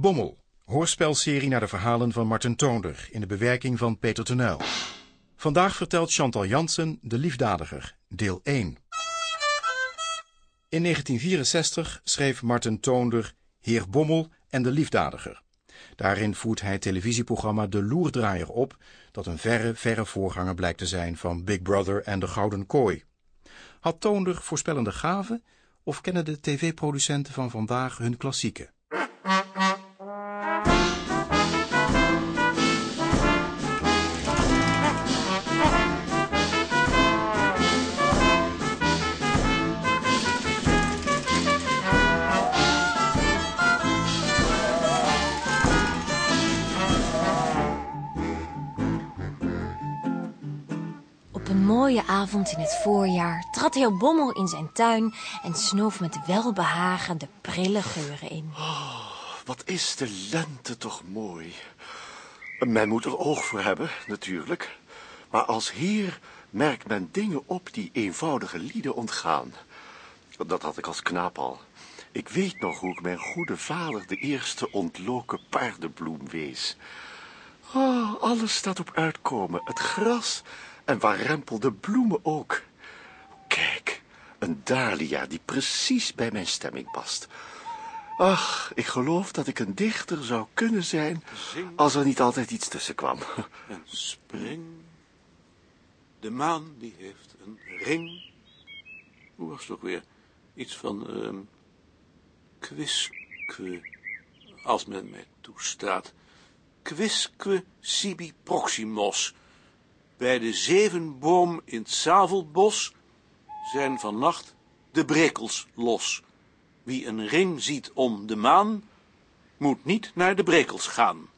Bommel, hoorspelserie naar de verhalen van Martin Toonder in de bewerking van Peter Tenuil. Vandaag vertelt Chantal Jansen De Liefdadiger, deel 1. In 1964 schreef Martin Toonder Heer Bommel en De Liefdadiger. Daarin voert hij het televisieprogramma De Loerdraaier op, dat een verre, verre voorganger blijkt te zijn van Big Brother en De Gouden Kooi. Had Toonder voorspellende gaven of kennen de tv-producenten van vandaag hun klassieken? Avond in het voorjaar trad heer Bommel in zijn tuin en snoof met welbehagen de prille geuren in. Wat is de lente toch mooi. Men moet er oog voor hebben, natuurlijk. Maar als heer merkt men dingen op die eenvoudige lieden ontgaan. Dat had ik als knaap al. Ik weet nog hoe ik mijn goede vader de eerste ontloken paardenbloem wees. Oh, alles staat op uitkomen. Het gras en waar rempelde bloemen ook. Kijk, een dahlia die precies bij mijn stemming past. Ach, ik geloof dat ik een dichter zou kunnen zijn... als er niet altijd iets tussen kwam. En spring. De maan die heeft een ring. Hoe was het ook weer? Iets van ehm quisque, als men mij toestaat. Quisque sibi proximos. Bij de zevenboom in het Zavelbos zijn vannacht de brekels los. Wie een ring ziet om de maan, moet niet naar de brekels gaan.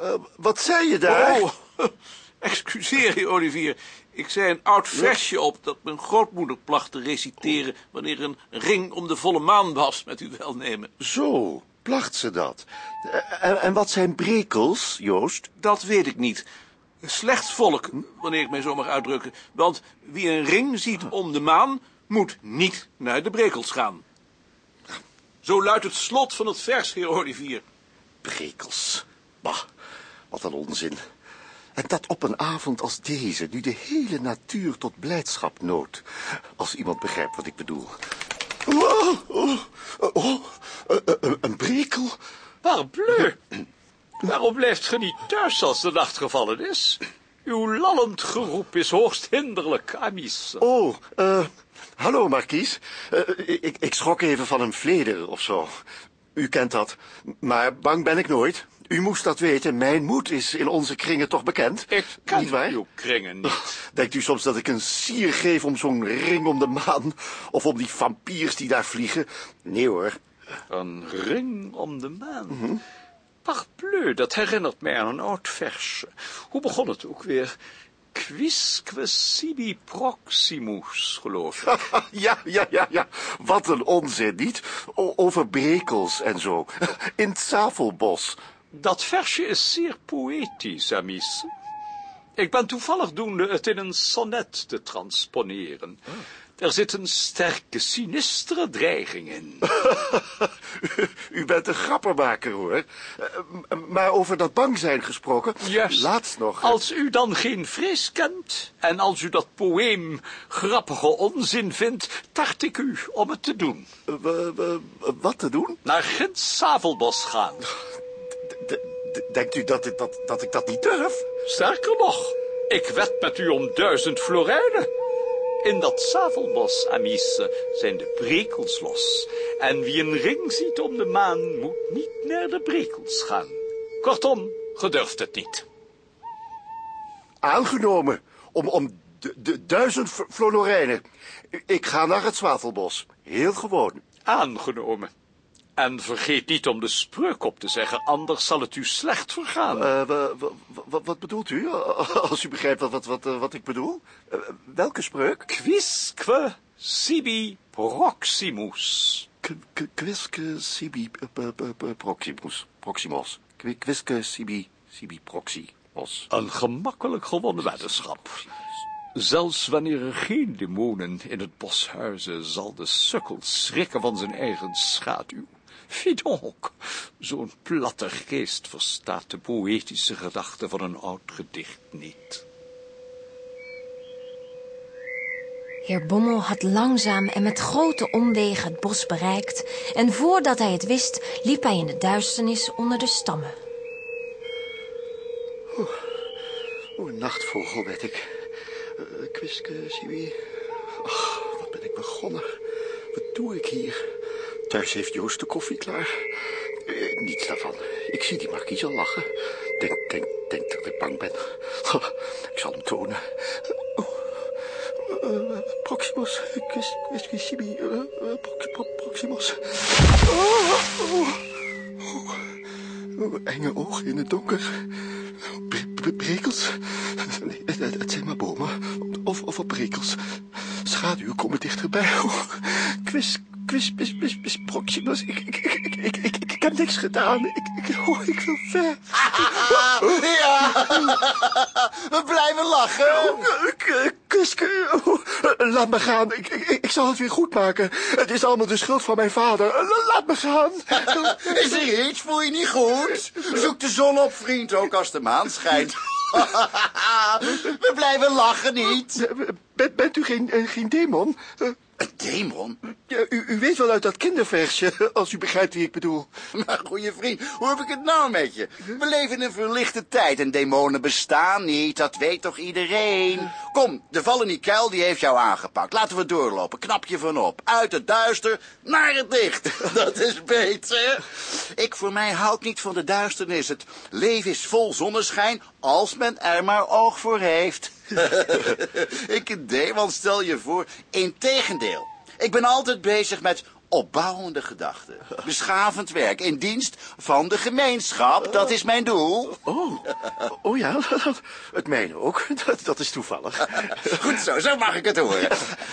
Eh, wat zei je daar? Oh, excuseer je, Olivier. Ik zei een oud versje op dat mijn grootmoeder placht te reciteren... wanneer een ring om de volle maan was, met uw welnemen. Zo, placht ze dat. Eh, En, en wat zijn brekels, Joost? Dat weet ik niet. Slecht volk, wanneer ik mij zo mag uitdrukken. Want wie een ring ziet om de maan, moet niet naar de brekels gaan. Zo luidt het slot van het vers, heer Olivier. Brekels. Bah, wat een onzin. En dat op een avond als deze, nu de hele natuur tot blijdschap noodt. Als iemand begrijpt wat ik bedoel. Oh, oh, oh, eh, eh, eh, een brekel? Parbleu! Waarom blijft ge niet thuis als de nacht gevallen is? Uw lallend geroep is hoogst hinderlijk, Amis. Oh, eh, hallo, markies. Eh, ik, ik schrok even van een vleder of zo. U kent dat. Maar bang ben ik nooit. U moest dat weten. Mijn moed is in onze kringen toch bekend. Ik ken Niet waar? uw kringen niet. Denkt u soms dat ik een sier geef om zo'n ring om de maan? Of om die vampiers die daar vliegen? Nee hoor. Een ring om de maan. Parbleu, dat herinnert mij aan een oud versje. Hoe begon het ook weer? Quisque sibi proximus, geloof ik. Ja, ja, ja, ja. Wat een onzin, niet? O- over brekels en zo. In het Zavelbos. Dat versje is zeer poëtisch, Amis. Ik ben toevallig doende het in een sonnet te transponeren. Er zit een sterke, sinistere dreiging in. U bent een grappenmaker, hoor. Eh, Maar over dat bang zijn gesproken. Juist. Laatst nog. Als u dan geen vrees kent, en als u dat poëem grappige onzin vindt, tart ik u om het te doen. eh, w- w- wat te doen? Naar Gins Zavelbos gaan. D- denkt u dat ik dat, dat ik dat niet durf? Sterker nog, ik wed met u om duizend florijnen. In dat Zavelbos, Amice, zijn de brekels los. En wie een ring ziet om de maan, moet niet naar de brekels gaan. Kortom, gedurft het niet. Aangenomen. Om, om de, de duizend florijnen. Ik ga naar het Zwavelbos. Heel gewoon. Aangenomen. En vergeet niet om de spreuk op te zeggen, anders zal het u slecht vergaan. Eh, wa- wa- wa- wat bedoelt u? Als u begrijpt wat, wat, wat, eh, wat ik bedoel. Eh, welke spreuk? Quisque sibi proximus. Quisque sibi proximus. Proximos. Qui- Quisque sibi sibi proximos. Een gemakkelijk gewonnen weddenschap. Zelfs wanneer er geen demonen in het bos huizen, zal de sukkel schrikken van zijn eigen schaduw. Donc, Zo'n platte geest verstaat de poëtische gedachte van een oud gedicht niet. Heer Bommel had langzaam en met grote omwegen het bos bereikt... en voordat hij het wist, liep hij in de duisternis onder de stammen. Oh, een nachtvogel werd ik. Uh, Kwiske, Sibi. Ach, wat ben ik begonnen. Wat doe ik hier? Thuis heeft Joost de koffie klaar. Uh, niets daarvan. Ik zie die markies al lachen. Denk, denk, denk dat ik bang ben. Ik zal hem tonen. Oh. Uh, Proximus, Kwiske, Sibi, Proximus. Oh, oh, oh. Enge ogen in het donker brekels? Het zijn maar bomen. Of, of brekels. Schaduwen komen dichterbij. Oh, quis, quis, quis, quis, proximus. Ik, ik, ik, ik, ik, ik, heb niks gedaan. Ik, ik, oh, ik wil ver. ja, we blijven lachen. Kuske, laat me gaan. Ik, ik, ik zal het weer goed maken. Het is allemaal de schuld van mijn vader. Laat me gaan. is er iets? Voel je niet goed? Zoek de zon op, vriend, ook als de maan schijnt. we blijven lachen niet. Bent, bent u geen, geen demon? Een demon? Ja, u, u weet wel uit dat kinderversje, als u begrijpt wie ik bedoel. Maar goeie vriend, hoe heb ik het nou met je? We leven in een verlichte tijd en demonen bestaan niet, dat weet toch iedereen? Kom, de vallen die kuil die heeft jou aangepakt. Laten we doorlopen, knap je van op. Uit het duister naar het licht. Dat is beter. Ik voor mij houd niet van de duisternis. Het leven is vol zonneschijn, als men er maar oog voor heeft. ik een demon, stel je voor. Integendeel, ik ben altijd bezig met opbouwende gedachten. Beschavend werk in dienst van de gemeenschap, dat is mijn doel. Oh, oh ja, het mijne ook. Dat, dat is toevallig. Goed zo, zo mag ik het horen.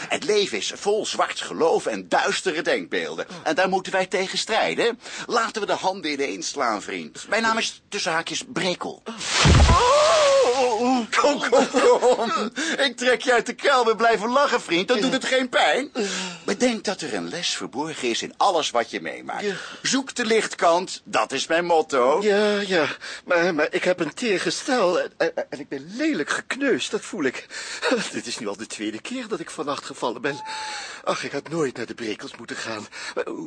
Het leven is vol zwart geloof en duistere denkbeelden. En daar moeten wij tegen strijden. Laten we de handen ineens slaan, vriend. Mijn naam is tussen haakjes Brekel. Oh, kom, kom, kom. Ik trek je uit de kuil, we blijven lachen, vriend. Dan doet het geen pijn. Bedenk dat er een les verborgen is in alles wat je meemaakt. Zoek de lichtkant, dat is mijn motto. Ja, ja, maar, maar ik heb een teer gestel en, en, en ik ben lelijk gekneusd, dat voel ik. Dit is nu al de tweede keer dat ik vannacht gevallen ben. Ach, ik had nooit naar de Brekels moeten gaan.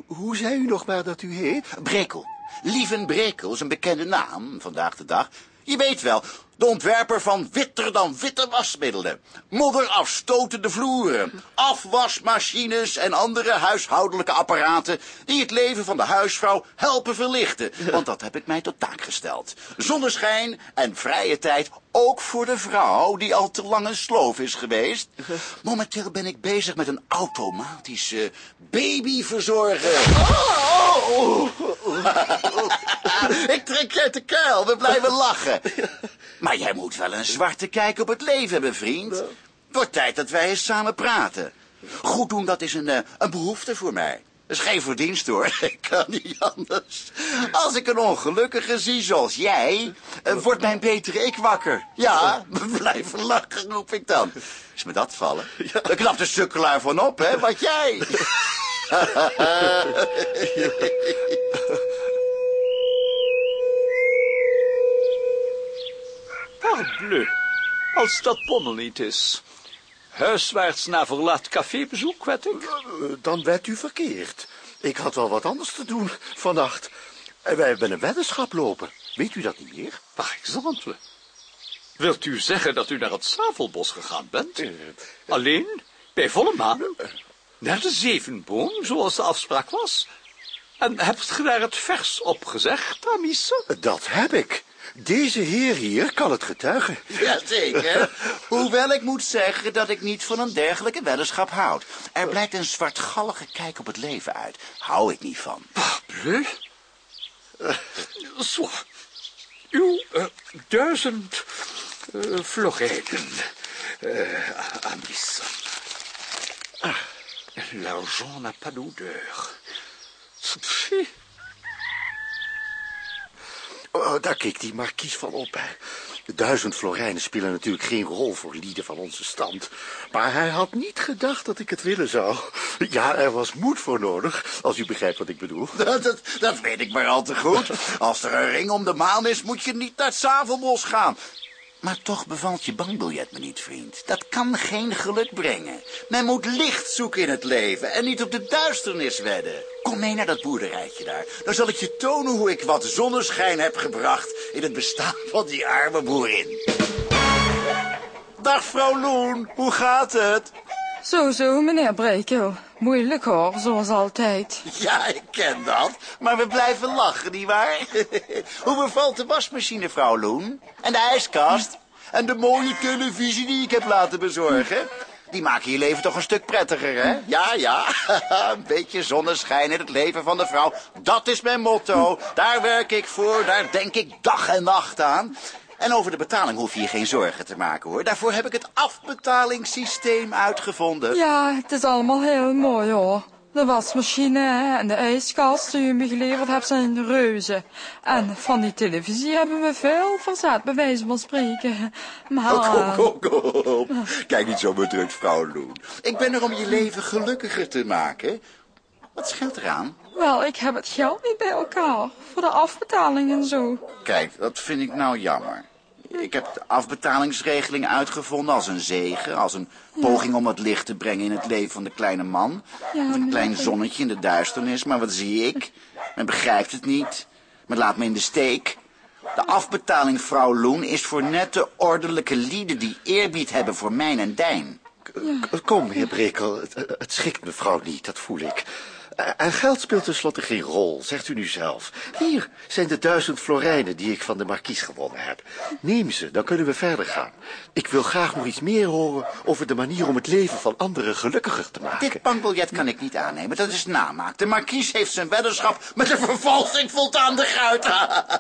Hoe zei u nog maar dat u heet? Brekel. Lieven Brekel is een bekende naam vandaag de dag. Je weet wel, de ontwerper van witter dan witte wasmiddelen. Modderafstotende vloeren. Afwasmachines en andere huishoudelijke apparaten... die het leven van de huisvrouw helpen verlichten. Want dat heb ik mij tot taak gesteld. Zonneschijn en vrije tijd ook voor de vrouw die al te lang een sloof is geweest. Momenteel ben ik bezig met een automatische babyverzorger. Oh! ik trek je uit de kuil, we blijven lachen. Maar jij moet wel een zwarte kijk op het leven hebben, vriend. Wordt tijd dat wij eens samen praten. Goed doen, dat is een, eh, een behoefte voor mij. Dat is geen verdienst hoor, ik kan niet anders. Als ik een ongelukkige zie zoals jij, uh, wordt mijn betere ik wakker. Ja, we blijven lachen, roep ik dan. Is me dat vallen? Ja. Daar knapt de sukkelaar van op, hè, wat jij. Parbleu, als dat Pommel niet is. Huiswaarts naar verlaat cafébezoek, weet ik. Dan werd u verkeerd. Ik had wel wat anders te doen vannacht. En wij hebben een weddenschap lopen. Weet u dat niet meer? Par exemple. Wilt u zeggen dat u naar het Zavelbos gegaan bent? Uh, Alleen? Bij volle maan? Naar de zevenboom, zoals de afspraak was? En hebt ge daar het vers op gezegd? Dat heb ik. Deze heer hier kan het getuigen. Jazeker. Hoewel ik moet zeggen dat ik niet van een dergelijke weddenschap houd. Er blijkt een zwartgallige kijk op het leven uit. Hou ik niet van. Parbleu. Zo. Uw uh, duizend uh, uh, Amis. Ah, l'argent n'a pas d'odeur. Oh, daar keek die markies van op. De duizend florijnen spelen natuurlijk geen rol voor lieden van onze stand. Maar hij had niet gedacht dat ik het willen zou. Ja, er was moed voor nodig, als u begrijpt wat ik bedoel. Dat, dat, dat weet ik maar al te goed. Als er een ring om de maan is, moet je niet naar het Zavelbos gaan. Maar toch bevalt je bankbiljet me niet, vriend. Dat kan geen geluk brengen. Men moet licht zoeken in het leven en niet op de duisternis wedden. Kom mee naar dat boerderijtje daar. Dan zal ik je tonen hoe ik wat zonneschijn heb gebracht in het bestaan van die arme boerin. Dag, vrouw Loen. Hoe gaat het? Zo, zo, meneer Brekel. Moeilijk hoor, zoals altijd. Ja, ik ken dat. Maar we blijven lachen, nietwaar? Hoe bevalt de wasmachine, vrouw Loen? En de ijskast? En de mooie televisie die ik heb laten bezorgen? Die maken je leven toch een stuk prettiger, hè? Ja, ja. Een beetje zonneschijn in het leven van de vrouw. Dat is mijn motto. Daar werk ik voor. Daar denk ik dag en nacht aan. En over de betaling hoef je je geen zorgen te maken, hoor. Daarvoor heb ik het afbetalingssysteem uitgevonden. Ja, het is allemaal heel mooi hoor. De wasmachine en de ijskast die u me geleverd hebt zijn reuze. En van die televisie hebben we veel verzet, bij wijze van spreken. Maar... Oh, kom, kom, kom. Kijk niet zo bedrukt, vrouw Loen. Ik ben er om je leven gelukkiger te maken. Wat scheelt eraan? Wel, ik heb het geld niet bij elkaar. Voor de afbetaling en zo. Kijk, dat vind ik nou jammer. Ik heb de afbetalingsregeling uitgevonden als een zegen, als een poging om wat licht te brengen in het leven van de kleine man. Ja, Of een klein zonnetje in de duisternis, maar wat zie ik? Men begrijpt het niet. Men laat me in de steek. De afbetaling, vrouw Loen, is voor nette, ordelijke lieden die eerbied hebben voor mijn en dijn. K- Kom, heer Brekel, het, het schikt mevrouw niet, dat voel ik. Eh, En geld speelt tenslotte geen rol, zegt u nu zelf. Hier zijn de duizend florijnen die ik van de markies gewonnen heb. Neem ze, dan kunnen we verder gaan. Ik wil graag nog iets meer horen over de manier om het leven van anderen gelukkiger te maken. Dit bankbiljet kan ik niet aannemen, dat is namaak. De markies heeft zijn weddenschap met een vervalsing voldaan de guit.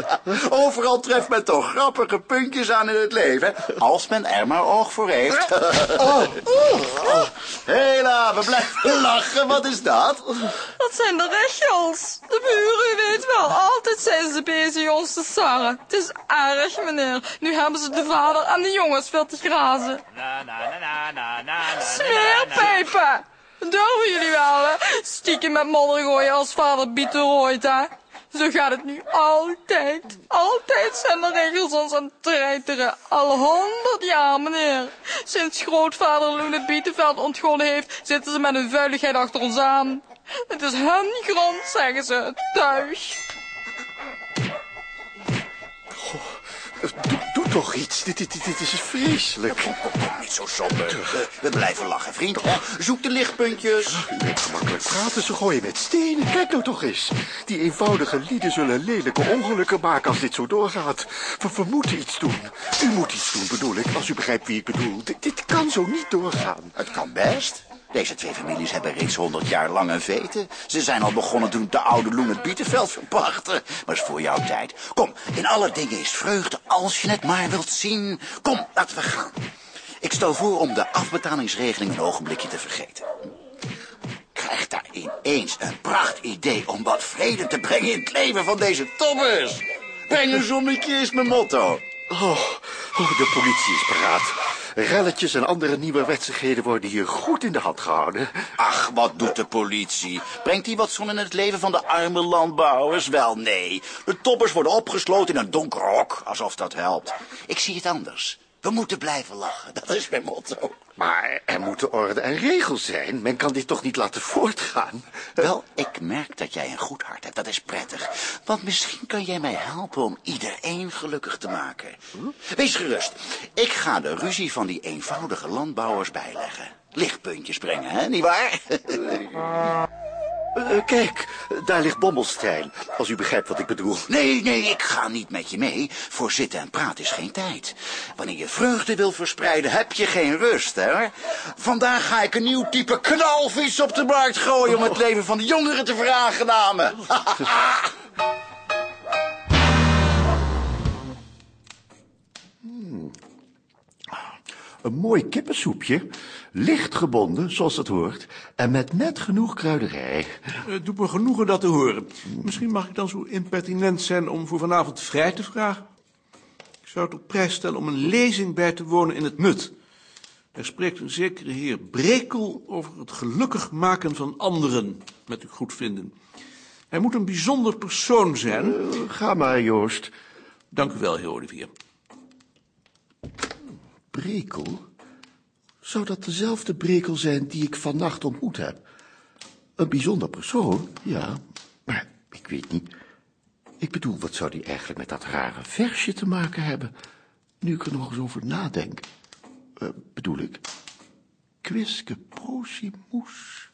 Overal treft men toch grappige puntjes aan in het leven, als men er maar oog voor heeft. Hela, we blijven lachen, wat is dat? Dat zijn de rechels. De buren, u weet wel, altijd zijn ze bezig ons te sarren. Het is erg, meneer. Nu hebben ze de vader en de jongens veel te grazen. Smeerpijpen! Durven jullie wel, hè? Stiekem met modder gooien als vader Pieter ooit, hè? Zo gaat het nu altijd. Altijd zijn de regels ons aan het treiteren. Al honderd jaar, meneer. Sinds grootvader Loen het Bietenveld ontgonnen heeft, zitten ze met hun vuiligheid achter ons aan. Het is hun grond, zeggen ze. Tuig. Doe, doe toch iets, dit, dit, dit, is vreselijk. Kom, kom, kom, niet zo somber. We, we blijven lachen, vriend. hè? Zoek de lichtpuntjes. U weet gemakkelijk praten, ze gooien met stenen. Kijk nou toch eens. Die eenvoudige lieden zullen lelijke ongelukken maken als dit zo doorgaat. We, we moeten iets doen. U moet iets doen, bedoel ik, als u begrijpt wie ik bedoel. Dit kan zo niet doorgaan. Het kan best. Deze twee families hebben reeds honderd jaar lang een veten. Ze zijn al begonnen toen de oude Loen het Bietenveld verpachtte. Maar is voor jouw tijd. Kom, in alle dingen is vreugde als je het maar wilt zien. Kom, laten we gaan. Ik stel voor om de afbetalingsregeling een ogenblikje te vergeten. Krijg daar ineens een pracht idee om wat vrede te brengen in het leven van deze toppers. Breng een is mijn motto. Oh, oh, de politie is paraat. Relletjes en andere nieuwe wetsigheden worden hier goed in de hand gehouden. Ach, wat doet de politie? Brengt die wat zon in het leven van de arme landbouwers? Wel, nee. De toppers worden opgesloten in een donker hok, alsof dat helpt. Ik zie het anders. We moeten blijven lachen, dat is mijn motto. Maar er moeten orde en regels zijn. Men kan dit toch niet laten voortgaan? Wel, ik merk dat jij een goed hart hebt, dat is prettig. Want misschien kan jij mij helpen om iedereen gelukkig te maken. Wees gerust, ik ga de ruzie van die eenvoudige landbouwers bijleggen. Lichtpuntjes brengen, hè, nietwaar? Eh, kijk, daar ligt Bommelstein, als u begrijpt wat ik bedoel. Nee, nee, ik ga niet met je mee. Voor zitten en praten is geen tijd. Wanneer je vreugde wil verspreiden, heb je geen rust, hè? Vandaag ga ik een nieuw type knalvis op de markt gooien... om het leven van de jongeren te veraangenamen. Een mooi kippensoepje, licht gebonden, zoals dat hoort, en met net genoeg kruiderij. Het doet me genoegen dat te horen. Misschien mag ik dan zo impertinent zijn om voor vanavond vrij te vragen. Ik zou het op prijs stellen om een lezing bij te wonen in het Mut. Er spreekt een zekere heer Brekel over het gelukkig maken van anderen, met uw goedvinden. Hij moet een bijzonder persoon zijn. Eh, ga maar, Joost. Dank u wel, heer Olivier. Brekel? Zou dat dezelfde Brekel zijn die ik vannacht ontmoet heb? Een bijzonder persoon, ja. Maar ik weet niet. Ik bedoel, wat zou die eigenlijk met dat rare versje te maken hebben? Nu ik er nog eens over nadenk. Eh, bedoel ik. Quiske prosimus.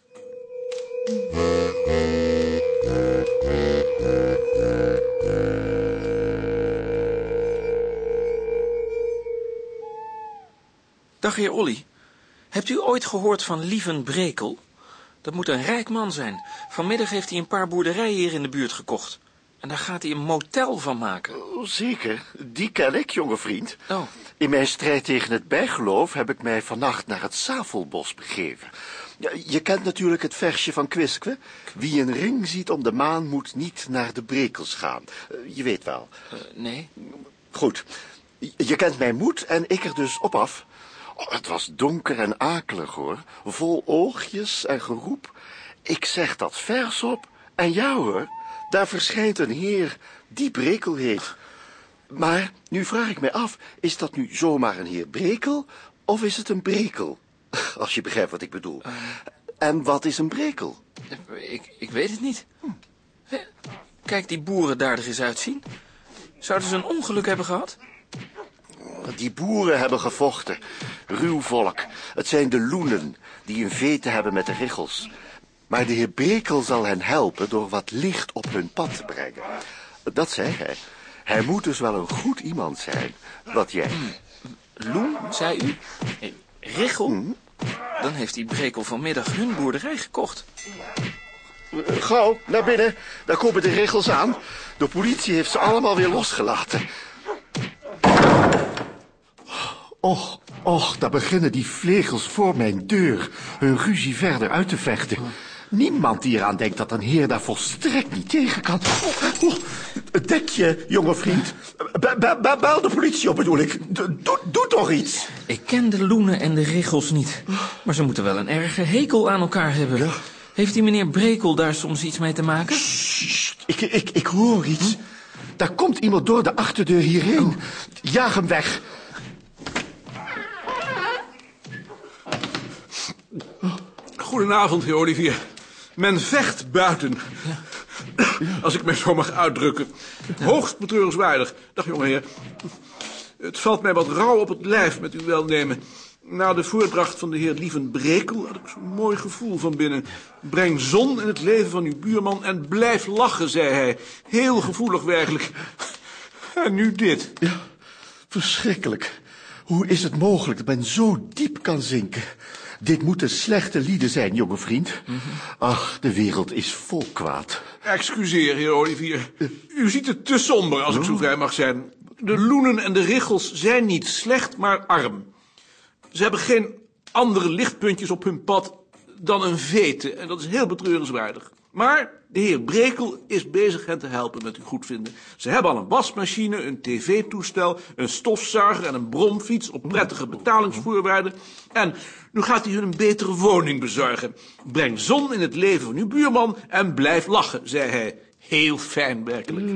Dag, heer Olly. Hebt u ooit gehoord van Lieven Brekel? Dat moet een rijk man zijn. Vanmiddag heeft hij een paar boerderijen hier in de buurt gekocht. En daar gaat hij een motel van maken. Oh, zeker, die ken ik, jonge vriend. Oh. In mijn strijd tegen het bijgeloof heb ik mij vannacht naar het Zavelbos begeven. Je kent natuurlijk het versje van Quiskwe. Wie een ring ziet om de maan moet niet naar de brekels gaan. Eh, Je weet wel. Eh, nee? Goed. Je kent mijn moed en ik er dus op af. Oh, het was donker en akelig, hoor. Vol oogjes en geroep. Ik zeg dat vers op. En ja, hoor. Daar verschijnt een heer die Brekel heet. Maar nu vraag ik mij af, is dat nu zomaar een heer Brekel of is het een Brekel? Als je begrijpt wat ik bedoel. En wat is een Brekel? Ik, ik weet het niet. Kijk die boeren daar er eens uitzien. Zouden ze een ongeluk hebben gehad? Die boeren hebben gevochten. Ruw volk. Het zijn de loenen die een vete hebben met de richels. Maar de heer Brekel zal hen helpen door wat licht op hun pad te brengen. Dat zei hij. Hij moet dus wel een goed iemand zijn. Wat jij. Loen, zei u? Eh, Richel? Dan heeft die Brekel vanmiddag hun boerderij gekocht. Gauw, naar binnen. Daar komen de regels aan. De politie heeft ze allemaal weer losgelaten. Och, och, daar beginnen die vlegels voor mijn deur hun ruzie verder uit te vechten. Niemand die eraan denkt dat een heer daar volstrekt niet tegen kan. Oh, oh, dek je, jonge vriend. Be- be- be- bel de politie op, bedoel ik. Doe, doe toch iets. Ik ken de Loenen en de Richels niet. Maar ze moeten wel een erge hekel aan elkaar hebben. Heeft die meneer Brekel daar soms iets mee te maken? Sst, ik, ik, ik hoor iets. Daar komt iemand door de achterdeur hierheen. Jaag hem weg. Goedenavond, heer Olivier. Men vecht buiten. Als ik mij zo mag uitdrukken. Hoogst betreurenswaardig. Dag, jongeheer. Het valt mij wat rauw op het lijf met uw welnemen. Na de voordracht van de heer Lieven Brekel had ik zo'n mooi gevoel van binnen. Breng zon in het leven van uw buurman en blijf lachen, zei hij. Heel gevoelig werkelijk. En nu dit. Ja, verschrikkelijk. Hoe is het mogelijk dat men zo diep kan zinken? Dit moeten slechte lieden zijn, jonge vriend. Ach, de wereld is vol kwaad. Excuseer, heer Olivier. U ziet het te somber, als ik zo vrij mag zijn. De loenen en de richels zijn niet slecht, maar arm. Ze hebben geen andere lichtpuntjes op hun pad dan een vete. En dat is heel betreurenswaardig. Maar de heer Brekel is bezig hen te helpen met uw goedvinden. Ze hebben al een wasmachine, een tv-toestel, een stofzuiger en een bromfiets op prettige betalingsvoorwaarden. En nu gaat hij hun een betere woning bezorgen. Breng zon in het leven van uw buurman en blijf lachen, zei hij. Heel fijn, werkelijk.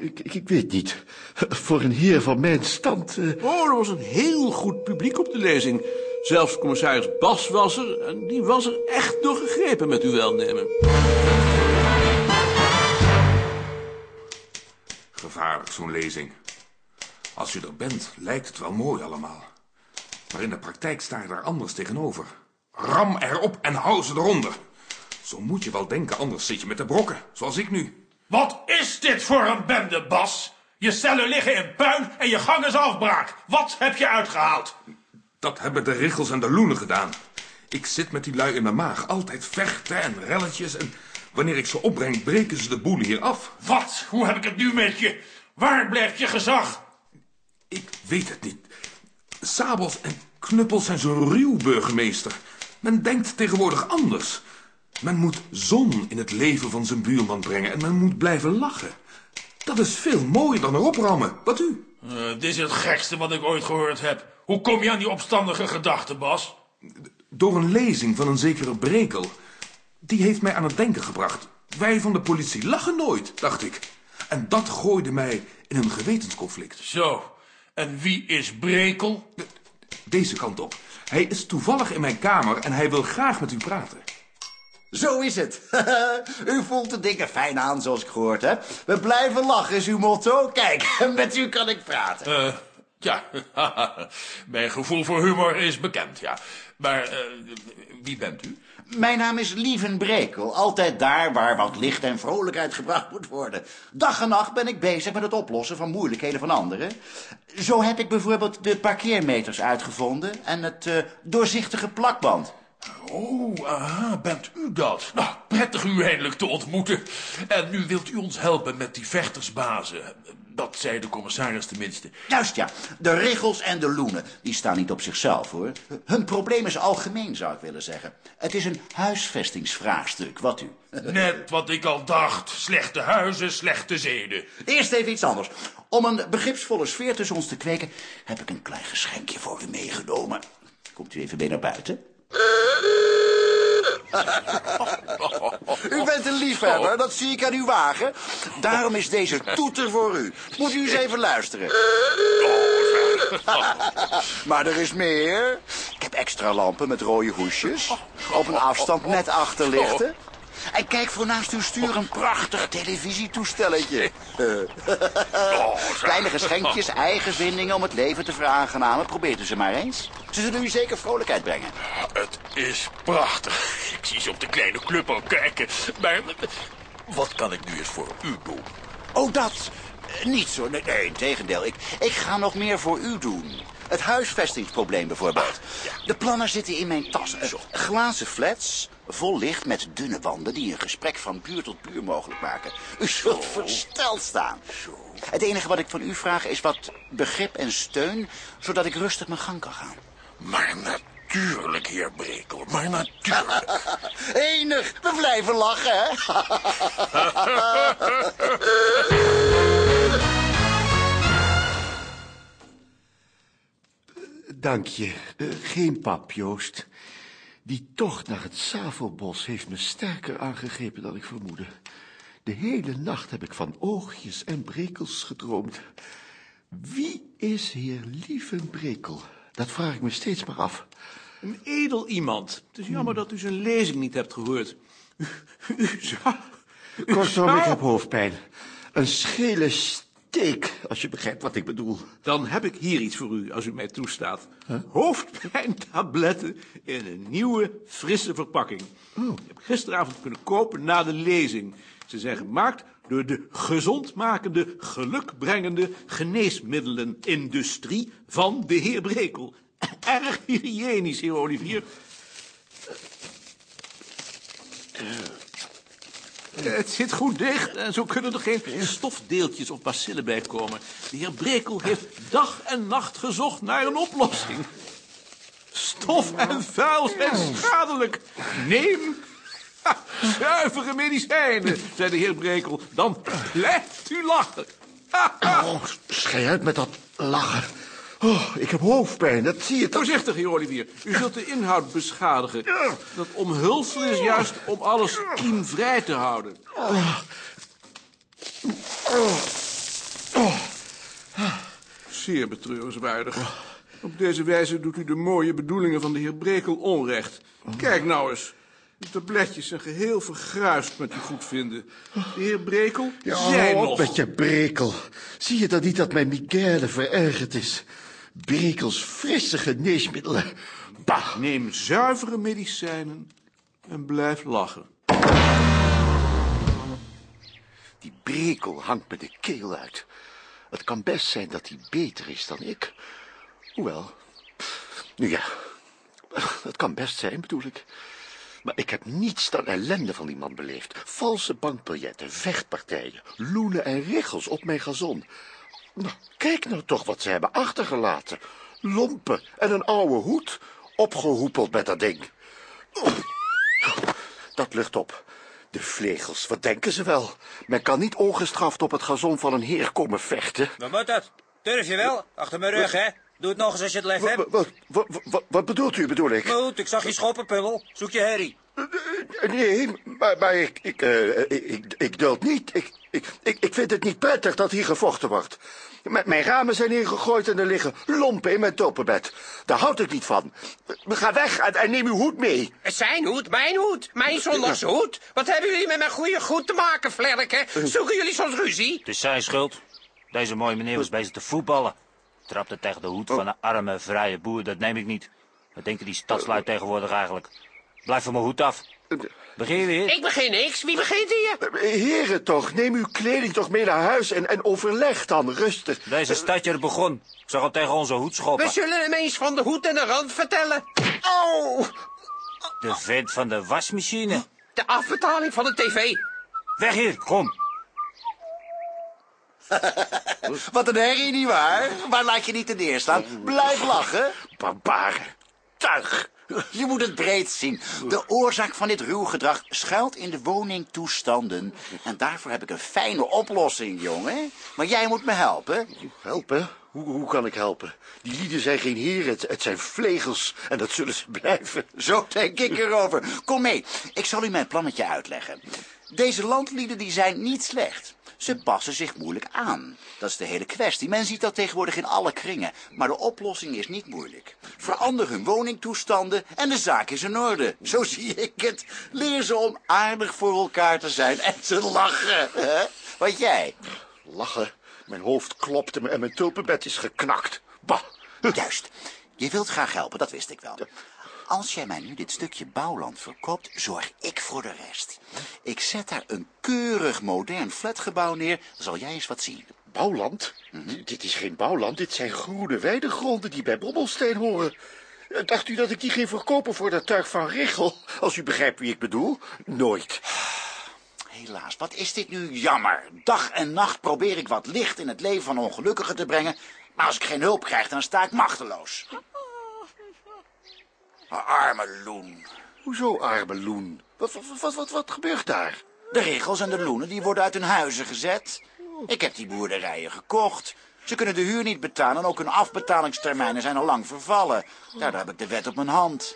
Ik, ik, ik weet niet. Voor een heer van mijn stand... eh, Oh, er was een heel goed publiek op de lezing. Zelfs commissaris Bas was er en die was er echt door gegrepen met uw welnemen. Gevaarlijk, zo'n lezing. Als je er bent, lijkt het wel mooi allemaal. Maar in de praktijk sta je daar anders tegenover. Ram erop en hou ze eronder. Zo moet je wel denken, anders zit je met de brokken, zoals ik nu. Wat is dit voor een bende, Bas? Je cellen liggen in puin en je gang is afbraak. Wat heb je uitgehaald? Dat hebben de richels en de loenen gedaan. Ik zit met die lui in mijn maag, altijd vechten en relletjes... en wanneer ik ze opbreng, breken ze de boel hier af. Wat? Hoe heb ik het nu met je? Waar blijft je gezag? Ik weet het niet. Sabels en knuppels zijn zo ruw, burgemeester. Men denkt tegenwoordig anders. Men moet zon in het leven van zijn buurman brengen en men moet blijven lachen. Dat is veel mooier dan erop rammen. Wat u? Eh, dit is het gekste wat ik ooit gehoord heb. Hoe kom je aan die opstandige gedachte, Bas? Door een lezing van een zekere Brekel. Die heeft mij aan het denken gebracht. Wij van de politie lachen nooit, dacht ik. En dat gooide mij in een gewetensconflict. Zo, en wie is Brekel? Deze kant op. Hij is toevallig in mijn kamer en hij wil graag met u praten. Zo is het. u voelt de dingen fijn aan, zoals ik gehoord heb. We blijven lachen, is uw motto. Kijk, met u kan ik praten. Eh, ja, mijn gevoel voor humor is bekend, ja. Maar eh, wie bent u? Mijn naam is Lieven Brekel. Altijd daar waar wat licht en vrolijkheid gebracht moet worden. Dag en nacht ben ik bezig met het oplossen van moeilijkheden van anderen. Zo heb ik bijvoorbeeld de parkeermeters uitgevonden en het eh, doorzichtige plakband. Oh, aha, bent u dat? Nou, prettig u eindelijk te ontmoeten. En nu wilt u ons helpen met die vechtersbazen. Dat zei de commissaris tenminste. Juist ja, de regels en de loenen, die staan niet op zichzelf hoor. Hun probleem is algemeen, zou ik willen zeggen. Het is een huisvestingsvraagstuk, wat u. Net wat ik al dacht. Slechte huizen, slechte zeden. Eerst even iets anders. Om een begripsvolle sfeer tussen ons te kweken, heb ik een klein geschenkje voor u meegenomen. Komt u even mee naar buiten? U bent een liefhebber, dat zie ik aan uw wagen. Daarom is deze toeter voor u. Moet u eens even luisteren. Maar er is meer. Ik heb extra lampen met rode hoesjes. Op een afstand net achterlichten. En kijk voor naast uw stuur een prachtig televisietoestelletje. Kleine geschenkjes, eigen vindingen om het leven te veraangenamen. Probeert u ze maar eens. Ze zullen u zeker vrolijkheid brengen. Het is prachtig. Ik zie ze op de kleine club al kijken. Maar wat kan ik nu eens voor u doen? Oh, dat? Eh, Niet zo. Nee, nee integendeel. Ik, ik ga nog meer voor u doen. Het huisvestingsprobleem bijvoorbeeld. De plannen zitten in mijn tas. Eh, glazen flats, vol licht met dunne wanden... die een gesprek van buur tot buur mogelijk maken. U zult versteld staan. Het enige wat ik van u vraag is wat begrip en steun... zodat ik rustig mijn gang kan gaan. Maar natuurlijk, heer Brekel. Maar natuurlijk. Enig, we blijven lachen, hè? Dank je. Eh, geen pap, Joost. Die tocht naar het Zavelbos heeft me sterker aangegrepen dan ik vermoedde. De hele nacht heb ik van oogjes en brekels gedroomd. Wie is heer Lievenbrekel? Dat vraag ik me steeds maar af. Een edel iemand. Het is jammer dat u zijn lezing niet hebt gehoord. U, u zou... Kortom, ik heb hoofdpijn. Een schele steek, als je begrijpt wat ik bedoel. Dan heb ik hier iets voor u, als u mij toestaat. Hoofdpijntabletten in een nieuwe, frisse verpakking. Oh. Ik heb gisteravond kunnen kopen na de lezing. Ze zijn gemaakt door de gezondmakende, gelukbrengende geneesmiddelenindustrie van de heer Brekel. Erg hygiënisch, heer Olivier. Het zit goed dicht en zo kunnen er geen stofdeeltjes of bacillen bij komen. De heer Brekel heeft dag en nacht gezocht naar een oplossing. Stof en vuil zijn schadelijk. Neem ha, zuivere medicijnen, zei de heer Brekel. Dan blijft u lachen. Ha, ha. Oh, schei uit met dat lachen. Oh, ik heb hoofdpijn, dat zie je toch? Voorzichtig, heer Olivier. U zult de inhoud beschadigen. Dat omhulsel is juist om alles kiemvrij te houden. Zeer betreurenswaardig. Op deze wijze doet u de mooie bedoelingen van de heer Brekel onrecht. Kijk nou eens. De tabletjes zijn geheel vergruist met uw goedvinden. De heer Brekel Ja, zei op nog... met je brekel. Zie je dan niet dat mijn migraine verergerd is? Brekels frisse geneesmiddelen. Bah, Neem zuivere medicijnen en blijf lachen. die brekel hangt me de keel uit. Het kan best zijn dat hij beter is dan ik. Hoewel, nu ja, het kan best zijn, bedoel ik. Maar ik heb niets dan ellende van die man beleefd. Valse bankbiljetten, vechtpartijen, loenen en richels op mijn gazon. Nou, kijk nou toch wat ze hebben achtergelaten. Lompen en een oude hoed, opgehoepeld met dat ding. Oh, Dat lucht op. De vlegels, wat denken ze wel? Men kan niet ongestraft op het gazon van een heer komen vechten. Wat moet dat? Durf je wel? Achter mijn rug, hè? Doe het nog eens als je het lef hebt. Wat, wat, wat, wat bedoelt u, bedoel ik? Goed, ik zag je schoppen, pummel. Zoek je herrie. Nee, maar, maar ik, ik, eh, ik, ik, ik duld niet. Ik, ik, ik, ik vind het niet prettig dat hier gevochten wordt. M- mijn ramen zijn ingegooid en er liggen lompen in mijn topenbed. Daar houd ik niet van. Ga weg en, en neem uw hoed mee. Zijn hoed, mijn hoed, mijn zondagshoed. Wat hebben jullie met mijn goede goed te maken, Flerken? Zoeken jullie soms ruzie? Het is zijn schuld. Deze mooie meneer was bezig te voetballen. Trapte tegen de hoed van een arme, vrije boer, dat neem ik niet. Wat denken die stadslui tegenwoordig eigenlijk? Blijf van mijn hoed af. Begin je weer? Ik begin niks. Wie begint hier? Heren toch, neem uw kleding toch mee naar huis en, en overleg dan rustig. Deze stadje er begon. Ik zag hem tegen onze hoed schoppen. We zullen hem eens van de hoed en de rand vertellen. Oh, De vent van de wasmachine. de afbetaling van de tv. Weg hier, kom. Wat een herrie, nietwaar? Waar laat je niet te neerstaan? Blijf lachen. Barbaren. Tuig. Je moet het breed zien. De oorzaak van dit ruw gedrag schuilt in de woningtoestanden. En daarvoor heb ik een fijne oplossing, jongen. Maar jij moet me helpen. Helpen? Hoe, hoe kan ik helpen? Die lieden zijn geen heren, het, het zijn vlegels. En dat zullen ze blijven. Zo denk ik erover. Kom mee, ik zal u mijn plannetje uitleggen. Deze landlieden die zijn niet slecht. Ze passen zich moeilijk aan. Dat is de hele kwestie. Men ziet dat tegenwoordig in alle kringen. Maar de oplossing is niet moeilijk. Verander hun woningtoestanden en de zaak is in orde. Zo zie ik het. Leer ze om aardig voor elkaar te zijn en te lachen. Hè? Wat jij? Lachen. Mijn hoofd klopt en mijn- en mijn tulpenbed is geknakt. Bah. Juist. Je wilt graag helpen, dat wist ik wel. Als jij mij nu dit stukje bouwland verkoopt, zorg ik voor de rest. Ik zet daar een keurig modern flatgebouw neer, dan zal jij eens wat zien. Bouwland? D- Dit is geen bouwland, dit zijn groene weidegronden die bij Bobbelsteen horen. Eh, Dacht u dat ik die ging verkopen voor dat tuig van Richel? Als u begrijpt wie ik bedoel? Nooit. Helaas, wat is dit nu jammer. Dag en nacht probeer ik wat licht in het leven van ongelukkigen te brengen, maar als ik geen hulp krijg, dan sta ik machteloos. Arme Loen. Hoezo, arme Loen? Wat, wat, wat, wat, gebeurt daar? De regels en de loenen die worden uit hun huizen gezet. Ik heb die boerderijen gekocht. Ze kunnen de huur niet betalen en ook hun afbetalingstermijnen zijn al lang vervallen. Daardoor heb ik de wet op mijn hand.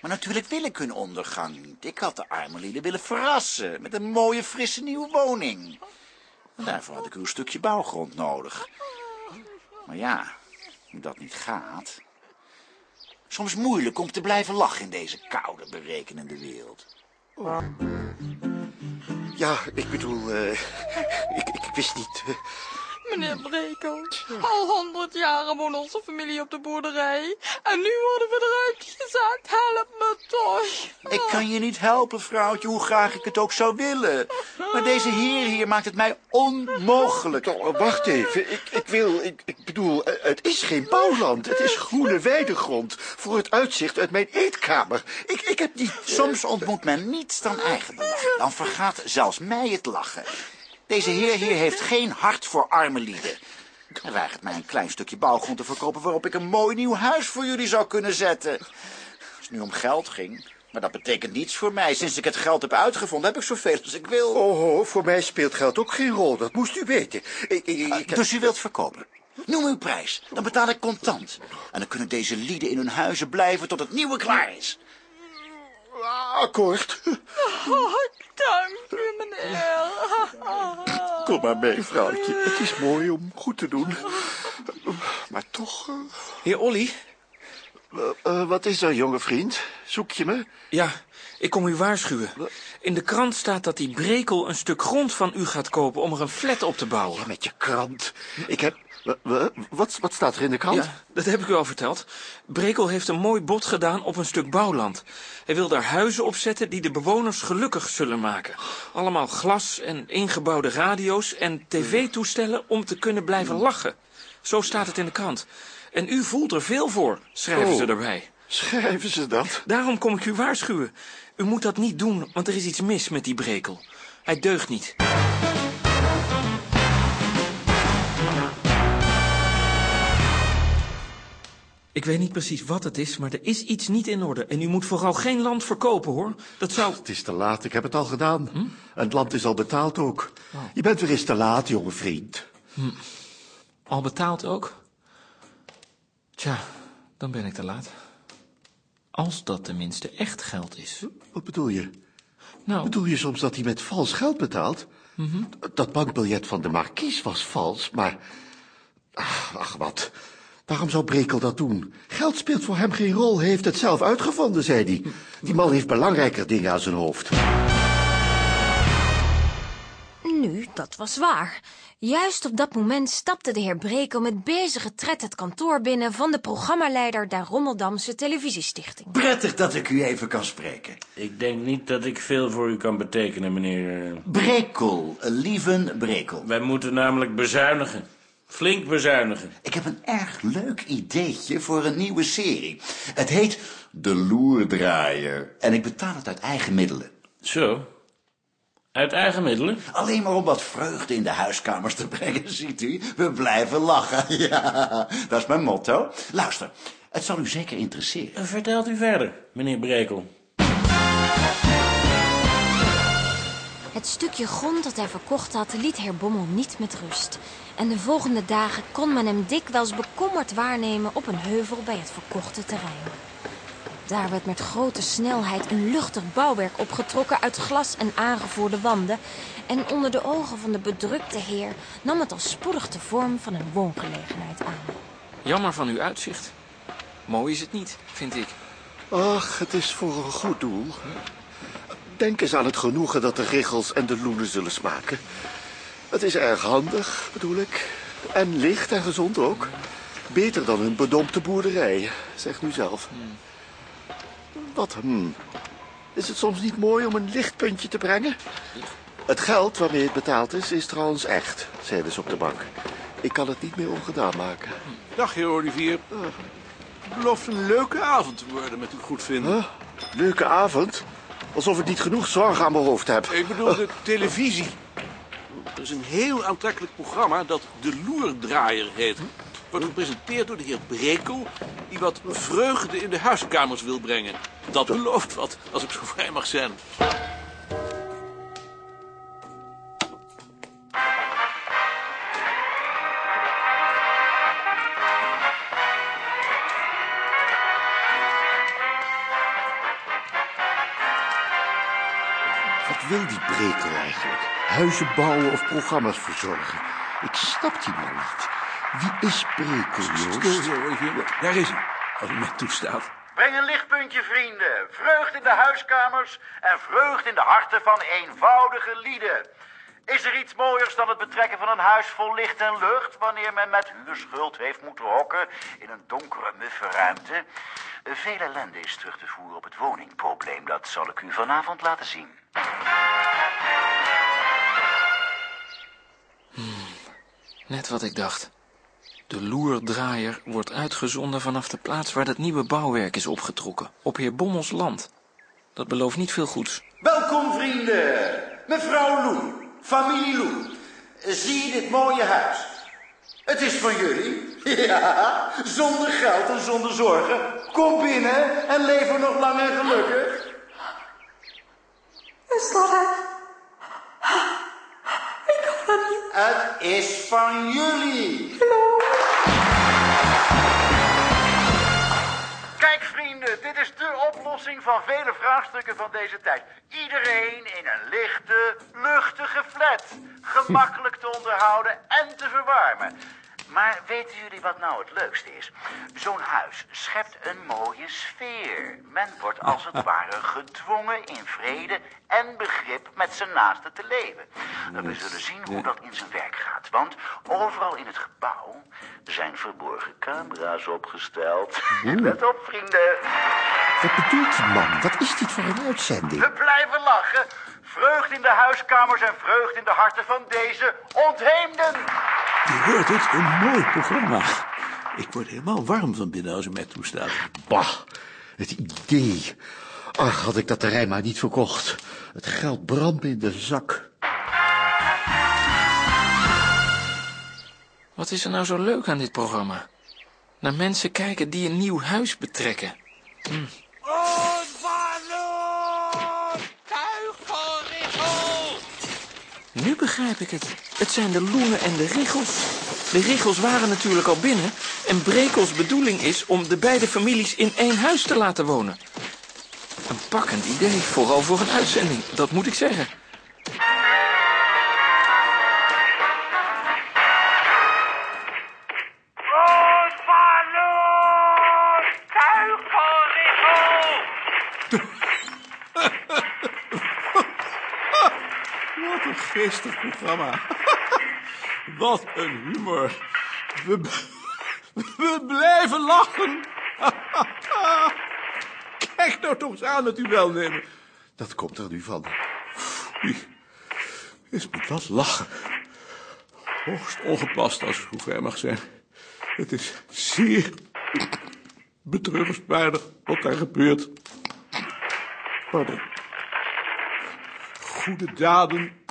Maar natuurlijk wil ik hun ondergang niet. Ik had de arme lieden willen verrassen met een mooie frisse nieuwe woning. En daarvoor had ik uw stukje bouwgrond nodig. Maar ja, nu dat niet gaat... Soms moeilijk om te blijven lachen in deze koude, berekenende wereld. Ja, ik bedoel, eh, ik, ik wist niet. eh, Meneer Brekel, al honderd jaren woont onze familie op de boerderij. En nu worden we eruit gezet. Help me toch. Ik kan je niet helpen, vrouwtje, hoe graag ik het ook zou willen. Maar deze heer hier maakt het mij onmogelijk. Oh, wacht even, ik, ik wil, ik, ik bedoel, eh, het is geen bouwland. Het is groene weidegrond voor het uitzicht uit mijn eetkamer. Ik, ik heb niet... Soms ontmoet men niets dan eigenbelang. Dan vergaat zelfs mij het lachen. Deze heer hier heeft geen hart voor arme lieden. Hij weigert mij een klein stukje bouwgrond te verkopen... waarop ik een mooi nieuw huis voor jullie zou kunnen zetten. Als het nu om geld ging... Maar dat betekent niets voor mij. Sinds ik het geld heb uitgevonden, heb ik zoveel als ik wil. Oh, oh, voor mij speelt geld ook geen rol, dat moest u weten. Ik, ik, ik- Dus u wilt verkopen? Noem uw prijs, dan betaal ik contant. En dan kunnen deze lieden in hun huizen blijven tot het nieuwe klaar is. Akkoord. Oh, dank u, meneer. Kom maar mee, vrouwtje. Het is mooi om goed te doen. Maar toch... eh, Heer Olly? eh, eh, wat is er, jonge vriend? Zoek je me? Ja, ik kom u waarschuwen. In de krant staat dat die Brekel een stuk grond van u gaat kopen om er een flat op te bouwen. Met je krant. Ik heb... wa- wa- Wat, wat staat er in de krant? Ja, dat heb ik u al verteld. Brekel heeft een mooi bod gedaan op een stuk bouwland. Hij wil daar huizen opzetten die de bewoners gelukkig zullen maken. Allemaal glas en ingebouwde radio's en tv-toestellen om te kunnen blijven lachen. Zo staat het in de krant. En u voelt er veel voor, schrijven Oh. ze erbij. Schrijven ze dat? Daarom kom ik u waarschuwen. U moet dat niet doen, want er is iets mis met die Brekel. Hij deugt niet. Ik weet niet precies wat het is, maar er is iets niet in orde. En u moet vooral geen land verkopen, hoor. Dat zou... Het is te laat, ik heb het al gedaan. Hm? En het land is al betaald ook. Oh. Je bent weer eens te laat, jonge vriend. Al betaald ook? Tja, dan ben ik te laat. Als dat tenminste echt geld is. Wat bedoel je? Nou, Bedoel je soms dat hij met vals geld betaalt? Mhm. Dat bankbiljet van de markies was vals, maar... Ach, ach, wat. Waarom zou Brekel dat doen? Geld speelt voor hem geen rol, hij heeft het zelf uitgevonden, zei hij. Die man heeft belangrijker dingen aan zijn hoofd. Nu, dat was waar. Juist op dat moment stapte de heer Brekel met bezige tred het kantoor binnen van de programmaleider der Rommeldamse Televisiestichting. Prettig dat ik u even kan spreken. Ik denk niet dat ik veel voor u kan betekenen, meneer... eh. Brekel, lieven Brekel. Wij moeten namelijk bezuinigen. Flink bezuinigen. Ik heb een erg leuk ideetje voor een nieuwe serie. Het heet De Loerdraaier. En ik betaal het uit eigen middelen. Zo. Uit eigen middelen? Alleen maar om wat vreugde in de huiskamers te brengen, ziet u. We blijven lachen. Ja, dat is mijn motto. Luister, het zal u zeker interesseren. Vertelt u verder, meneer Brekel. Het stukje grond dat hij verkocht had, liet heer Bommel niet met rust. En de volgende dagen kon men hem dikwijls bekommerd waarnemen op een heuvel bij het verkochte terrein. Daar werd met grote snelheid een luchtig bouwwerk opgetrokken uit glas en aangevoerde wanden. En onder de ogen van de bedrukte heer nam het al spoedig de vorm van een woonkelegenheid aan. Jammer van uw uitzicht. Mooi is het niet, vind ik. Ach, het is voor een goed doel. Denk eens aan het genoegen dat de riggels en de loenen zullen smaken. Het is erg handig, bedoel ik. En licht en gezond ook. Beter dan een bedompte boerderij, zeg nu zelf. Wat, hmm. Is het soms niet mooi om een lichtpuntje te brengen? Het geld waarmee het betaald is, is trouwens echt, zeiden ze op de bank. Ik kan het niet meer ongedaan maken. Dag, heer Olivier. Het belooft een leuke avond te worden met uw goedvinden. Huh? Leuke avond. Alsof ik niet genoeg zorg aan mijn hoofd heb. Ik bedoel de televisie. Er is een heel aantrekkelijk programma dat De Loerdraaier heet. Wordt gepresenteerd door de heer Brekel... die wat vreugde in de huiskamers wil brengen. Dat belooft wat, als ik zo vrij mag zijn. Wil die breker eigenlijk? Huizen bouwen of programma's verzorgen? Ik snap die man niet. Wie is breker, Stil, Joost? Daar is hij, als u mij toestaat. Breng een lichtpuntje, vrienden. Vreugd in de huiskamers en vreugd in de harten van eenvoudige lieden. Is er iets mooiers dan het betrekken van een huis vol licht en lucht... wanneer men met huurschuld heeft moeten hokken in een donkere, muffe ruimte? Veel ellende is terug te voeren op het woningprobleem. Dat zal ik u vanavond laten zien. Net wat ik dacht. De loerdraaier wordt uitgezonden vanaf de plaats waar dat nieuwe bouwwerk is opgetrokken. Op heer Bommels land. Dat belooft niet veel goeds. Welkom, vrienden. Mevrouw Loen, familie Loen. Zie je dit mooie huis? Het is van jullie. Ja, zonder geld en zonder zorgen. Kom binnen en leef er nog lang en gelukkig. Is dat het? Ik kan het niet. Het is van jullie. Kijk, vrienden, dit is de oplossing van vele vraagstukken van deze tijd. Iedereen in een lichte, luchtige flat. Gemakkelijk te onderhouden en te verwarmen. Maar weten jullie wat nou het leukste is? Zo'n huis schept een mooie sfeer. Men wordt als het ware gedwongen in vrede en begrip met zijn naasten te leven. We zullen zien hoe dat in zijn werk gaat. Want overal in het gebouw zijn verborgen camera's opgesteld. Let op, vrienden. Wat bedoelt die man? Wat is dit voor een uitzending? We blijven lachen. Vreugd in de huiskamers en vreugd in de harten van deze ontheemden. Je hoort het, een mooi programma. Ik word helemaal warm van binnen als u mij toestaat. Bah, het idee. Ach, had ik dat terrein maar niet verkocht. Het geld brandt in de zak. Wat is er nou zo leuk aan dit programma? Naar mensen kijken die een nieuw huis betrekken. Hm. Nu begrijp ik het. Het zijn de loenen en de riggels. De riggels waren natuurlijk al binnen. En Brekels bedoeling is om de beide families in één huis te laten wonen. Een pakkend idee, vooral voor een uitzending, dat moet ik zeggen. Geestig programma. Wat een humor. We, we blijven lachen. Kijk nou toch eens aan met uw welnemen. Dat komt er nu van. Is met dat lachen? Hoogst ongepast als het ver mag zijn. Het is zeer betreurenswaardig wat daar gebeurt. Pardon. Goede daden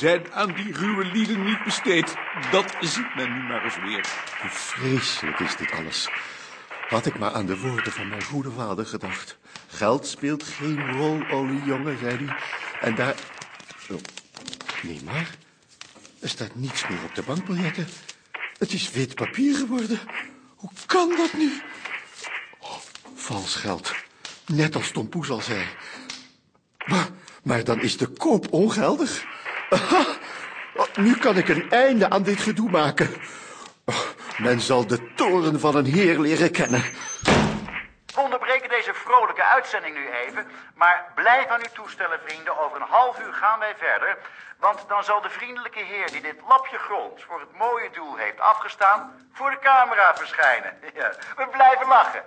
zijn aan die ruwe lieden niet besteed. Dat ziet men nu maar eens weer. Hoe vreselijk is dit alles. Had ik maar aan de woorden van mijn goede vader gedacht. Geld speelt geen rol, Ollie, jongen, zei hij. En daar... Oh, nee maar, er staat niets meer op de bankbiljetten. Het is wit papier geworden. Hoe kan dat nu? Oh, vals geld. Net als Tom Poes al zei. Maar dan is de koop ongeldig. Oh, nu kan ik een einde aan dit gedoe maken. Oh, men zal de toren van een heer leren kennen. We onderbreken deze vrolijke uitzending nu even. Maar blijf aan uw toestellen, vrienden. Over een half uur gaan wij verder. Want dan zal de vriendelijke heer die dit lapje grond voor het mooie doel heeft afgestaan... voor de camera verschijnen. Ja, we blijven lachen.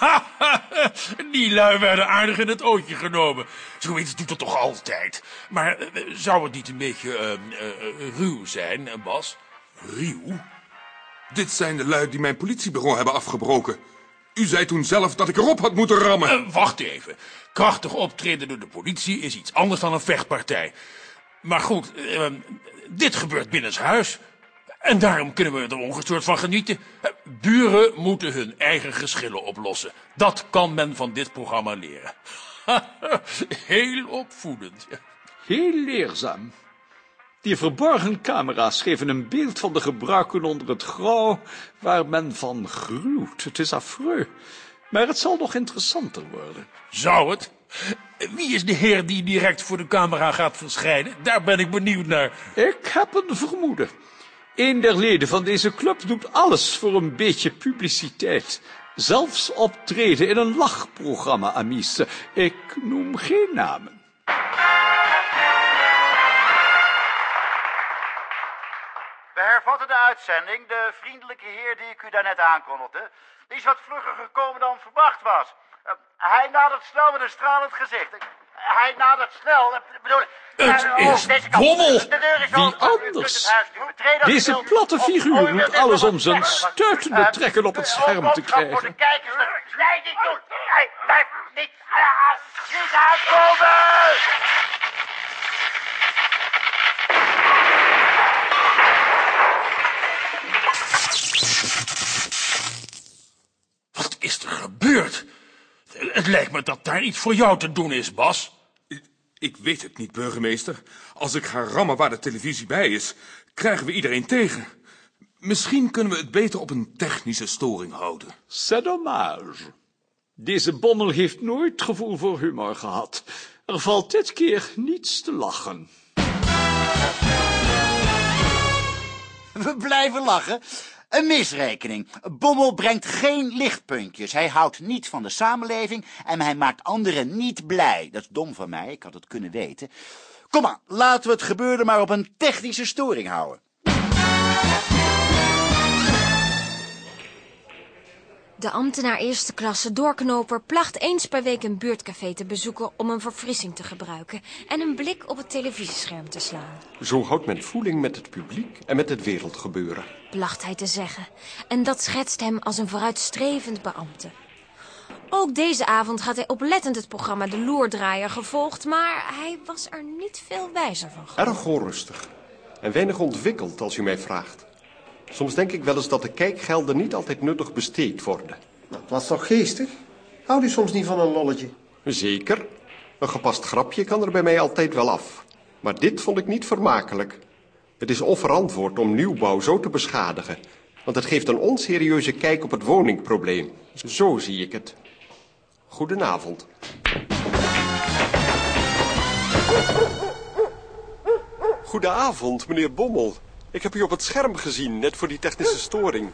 Die lui werden aardig in het ootje genomen. Zoiets doet het toch altijd. Maar eh, zou het niet een beetje eh, eh, ruw zijn, eh, Bas? Ruw? Dit zijn de lui die mijn politiebureau hebben afgebroken. U zei toen zelf dat ik erop had moeten rammen. Eh, wacht even. Krachtig optreden door de politie is iets anders dan een vechtpartij. Maar goed, eh, dit gebeurt binnenshuis. En daarom kunnen we er ongestoord van genieten. Buren moeten hun eigen geschillen oplossen. Dat kan men van dit programma leren. Heel opvoedend. Heel leerzaam. Die verborgen camera's geven een beeld van de gebruiken onder het grauw waar men van gruwt. Het is affreux. Maar het zal nog interessanter worden. Zou het? Wie is de heer die direct voor de camera gaat verschijnen? Daar ben ik benieuwd naar. Ik heb een vermoeden. Een der leden van deze club doet alles voor een beetje publiciteit. Zelfs optreden in een lachprogramma, Amice. Ik noem geen namen. We hervatten de uitzending. De vriendelijke heer die ik u daarnet aankondigde... is wat vlugger gekomen dan verwacht was. Eh, hij nadert snel met een stralend gezicht. Hij nadert snel. eh, bedoel, Het oh, is deze kant. Bommel. De deur is Wie anders? Deze platte figuur wilt alles om zijn stuitende Eh, trekken op het scherm te voor krijgen. de kijkers. Nee, niet doen. Niet. Niet uitkomen! Wat is er gebeurd? Het lijkt me dat daar iets voor jou te doen is, Bas. Ik, weet het niet, burgemeester. Als ik ga rammen waar de televisie bij is, krijgen we iedereen tegen. Misschien kunnen we het beter op een technische storing houden. C'est dommage. Deze bommel heeft nooit gevoel voor humor gehad. Er valt dit keer niets te lachen. We blijven lachen. Een misrekening. Bommel brengt geen lichtpuntjes. Hij houdt niet van de samenleving en hij maakt anderen niet blij. Dat is dom van mij, ik had het kunnen weten. Kom maar, laten we het gebeurde maar op een technische storing houden. De ambtenaar eerste klasse doorknoper placht eens per week een buurtcafé te bezoeken om een verfrissing te gebruiken en een blik op het televisiescherm te slaan. Zo houdt men voeling met het publiek en met het wereldgebeuren. placht hij te zeggen. En dat schetst hem als een vooruitstrevend beambte. Ook deze avond had hij oplettend het programma De Loerdraaier gevolgd, maar hij was er niet veel wijzer van. Erg onrustig. En weinig ontwikkeld, als u mij vraagt. Soms denk ik wel eens dat de kijkgelden niet altijd nuttig besteed worden. Dat was toch geestig? Houdt u soms niet van een lolletje? Zeker. Een gepast grapje kan er bij mij altijd wel af. Maar dit vond ik niet vermakelijk. Het is onverantwoord om nieuwbouw zo te beschadigen. Want het geeft een onserieuze kijk op het woningprobleem. Zo zie ik het. Goedenavond. Goedenavond, meneer Bommel. Ik heb u op het scherm gezien, net voor die technische storing.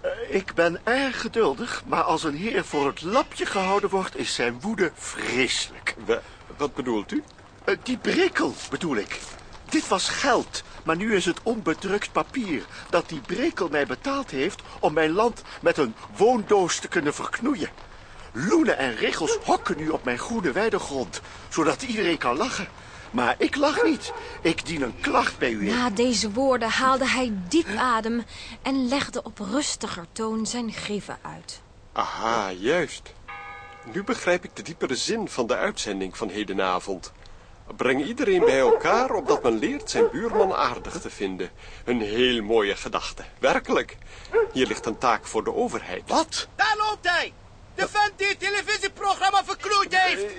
Eh, Ik ben erg geduldig, maar als een heer voor het lapje gehouden wordt, is zijn woede vreselijk. wat bedoelt u? Eh, Die brekel, bedoel ik. Dit was geld, maar nu is het onbedrukt papier dat die brekel mij betaald heeft om mijn land met een woondoos te kunnen verknoeien. Loenen en regels hokken nu op mijn groene weidegrond, zodat iedereen kan lachen. Maar ik lach niet. Ik dien een klacht bij u in. Na deze woorden haalde hij diep adem en legde op rustiger toon zijn grieven uit. Aha, juist. Nu begrijp ik de diepere zin van de uitzending van hedenavond. Breng iedereen bij elkaar opdat men leert zijn buurman aardig te vinden. Een heel mooie gedachte. Werkelijk. Hier ligt een taak voor de overheid. Wat? Daar loopt hij! De vent die het televisieprogramma verknoeid heeft!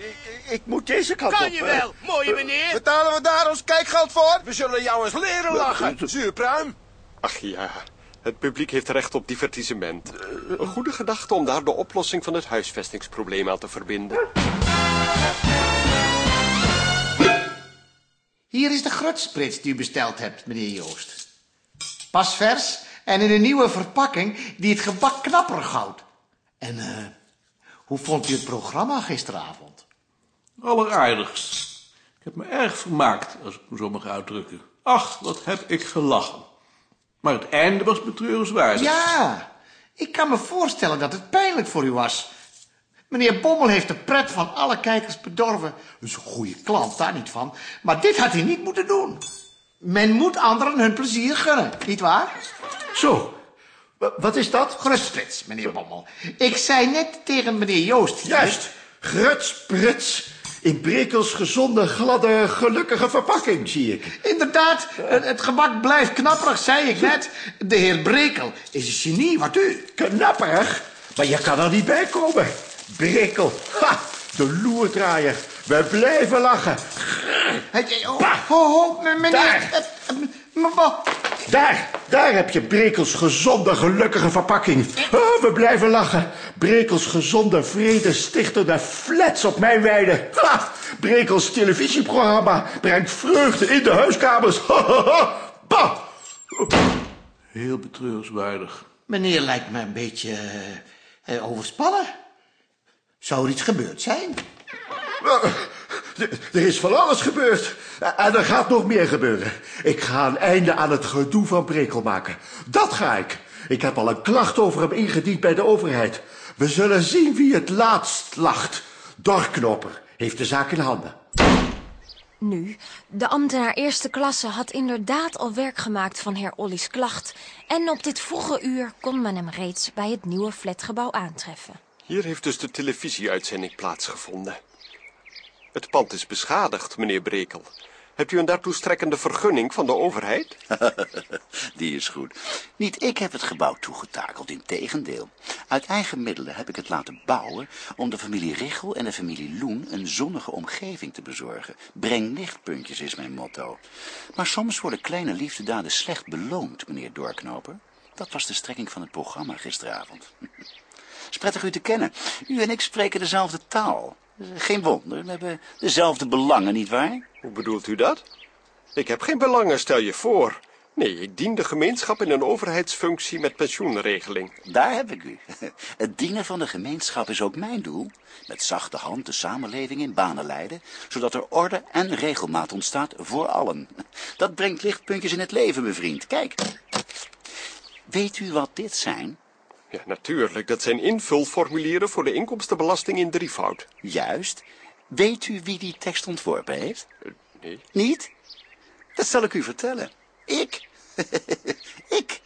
Ik moet deze kant kan op, je hè? wel, mooie meneer! Betalen we daar ons kijkgeld voor? We zullen jou eens leren lachen, zuurpruim. Ach ja, het publiek heeft recht op divertissement. Een goede gedachte om daar de oplossing van het huisvestingsprobleem aan te verbinden. Hier is de grutsprits die u besteld hebt, meneer Joost. Pas vers en in een nieuwe verpakking die het gebak knapperig houdt. En eh, hoe vond u het programma gisteravond? Alleraardigst. Ik heb me erg vermaakt, als ik me zo mag uitdrukken. Ach, wat heb ik gelachen. Maar het einde was betreurenswaardig. Ja, ik kan me voorstellen dat het pijnlijk voor u was. Meneer Bommel heeft de pret van alle kijkers bedorven. Dat is een goede klant, daar niet van. Maar dit had hij niet moeten doen. Men moet anderen hun plezier gunnen, nietwaar? Zo, wat is dat? Grutsprits, meneer Bommel. Ik zei net tegen meneer Joost... Juist, grutsprits. In Brekels gezonde, gladde, gelukkige verpakking, zie ik. Inderdaad, het, gebak blijft knapperig, zei ik net. De heer Brekel is een genie, wat u. Knapperig? Maar je kan er niet bij komen. Brekel, ha, de loerdraaier. We blijven lachen. Oh, oh, oh, meneer... Daar. Eh, eh, Daar, daar heb je Brekels gezonde, gelukkige verpakking. Oh, we blijven lachen. Brekels gezonde, vrede stichtende flats op mijn weide. Ha, Brekels televisieprogramma brengt vreugde in de huiskamers. Ha, ha, ha. Bah. Heel betreurenswaardig. Meneer lijkt me een beetje eh, eh, overspannen. Zou er iets gebeurd zijn? Er is van alles gebeurd. En er gaat nog meer gebeuren. Ik ga een einde aan het gedoe van Brekel maken. Dat ga ik. Ik heb al een klacht over hem ingediend bij de overheid. We zullen zien wie het laatst lacht. Dorknoper heeft de zaak in handen. Nu, de ambtenaar eerste klasse had inderdaad al werk gemaakt van heer Olly's klacht. En op dit vroege uur kon men hem reeds bij het nieuwe flatgebouw aantreffen. Hier heeft dus de televisieuitzending plaatsgevonden. Het pand is beschadigd, meneer Brekel. Hebt u een daartoe strekkende vergunning van de overheid? Die is goed. Niet ik heb het gebouw toegetakeld, in tegendeel. Uit eigen middelen heb ik het laten bouwen om de familie Richel en de familie Loen een zonnige omgeving te bezorgen. Breng lichtpuntjes is mijn motto. Maar soms worden kleine liefdedaden slecht beloond, meneer Doorknoper. Dat was de strekking van het programma gisteravond. Het is prettig u te kennen. U en ik spreken dezelfde taal. Geen wonder, we hebben dezelfde belangen, nietwaar? Hoe bedoelt u dat? Ik heb geen belangen, stel je voor. Nee, ik dien de gemeenschap in een overheidsfunctie met pensioenregeling. Daar heb ik u. Het dienen van de gemeenschap is ook mijn doel. Met zachte hand de samenleving in banen leiden, zodat er orde en regelmaat ontstaat voor allen. Dat brengt lichtpuntjes in het leven, mijn vriend. Kijk. Weet u wat dit zijn? Ja, natuurlijk. Dat zijn invulformulieren voor de inkomstenbelasting in drievoud. Juist. Weet u wie die tekst ontworpen heeft? nee. Niet? Dat zal ik u vertellen. Ik. ik.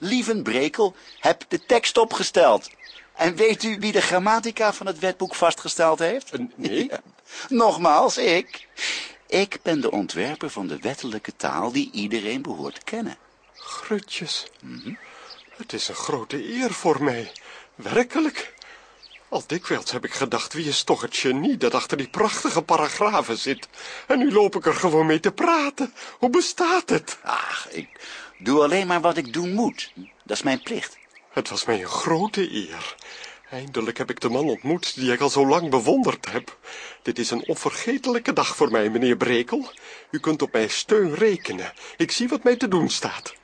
Lieven Brekel, heb de tekst opgesteld. En weet u wie de grammatica van het wetboek vastgesteld heeft? Nee. Nogmaals, ik. Ik ben de ontwerper van de wettelijke taal die iedereen behoort te kennen. Grutjes. Het is een grote eer voor mij. Werkelijk. Al dikwijls heb ik gedacht, wie is toch het genie dat achter die prachtige paragrafen zit? En nu loop ik er gewoon mee te praten. Hoe bestaat het? Ach, ik doe alleen maar wat ik doen moet. Dat is mijn plicht. Het was mij een grote eer. Eindelijk heb ik de man ontmoet die ik al zo lang bewonderd heb. Dit is een onvergetelijke dag voor mij, meneer Brekel. U kunt op mijn steun rekenen. Ik zie wat mij te doen staat.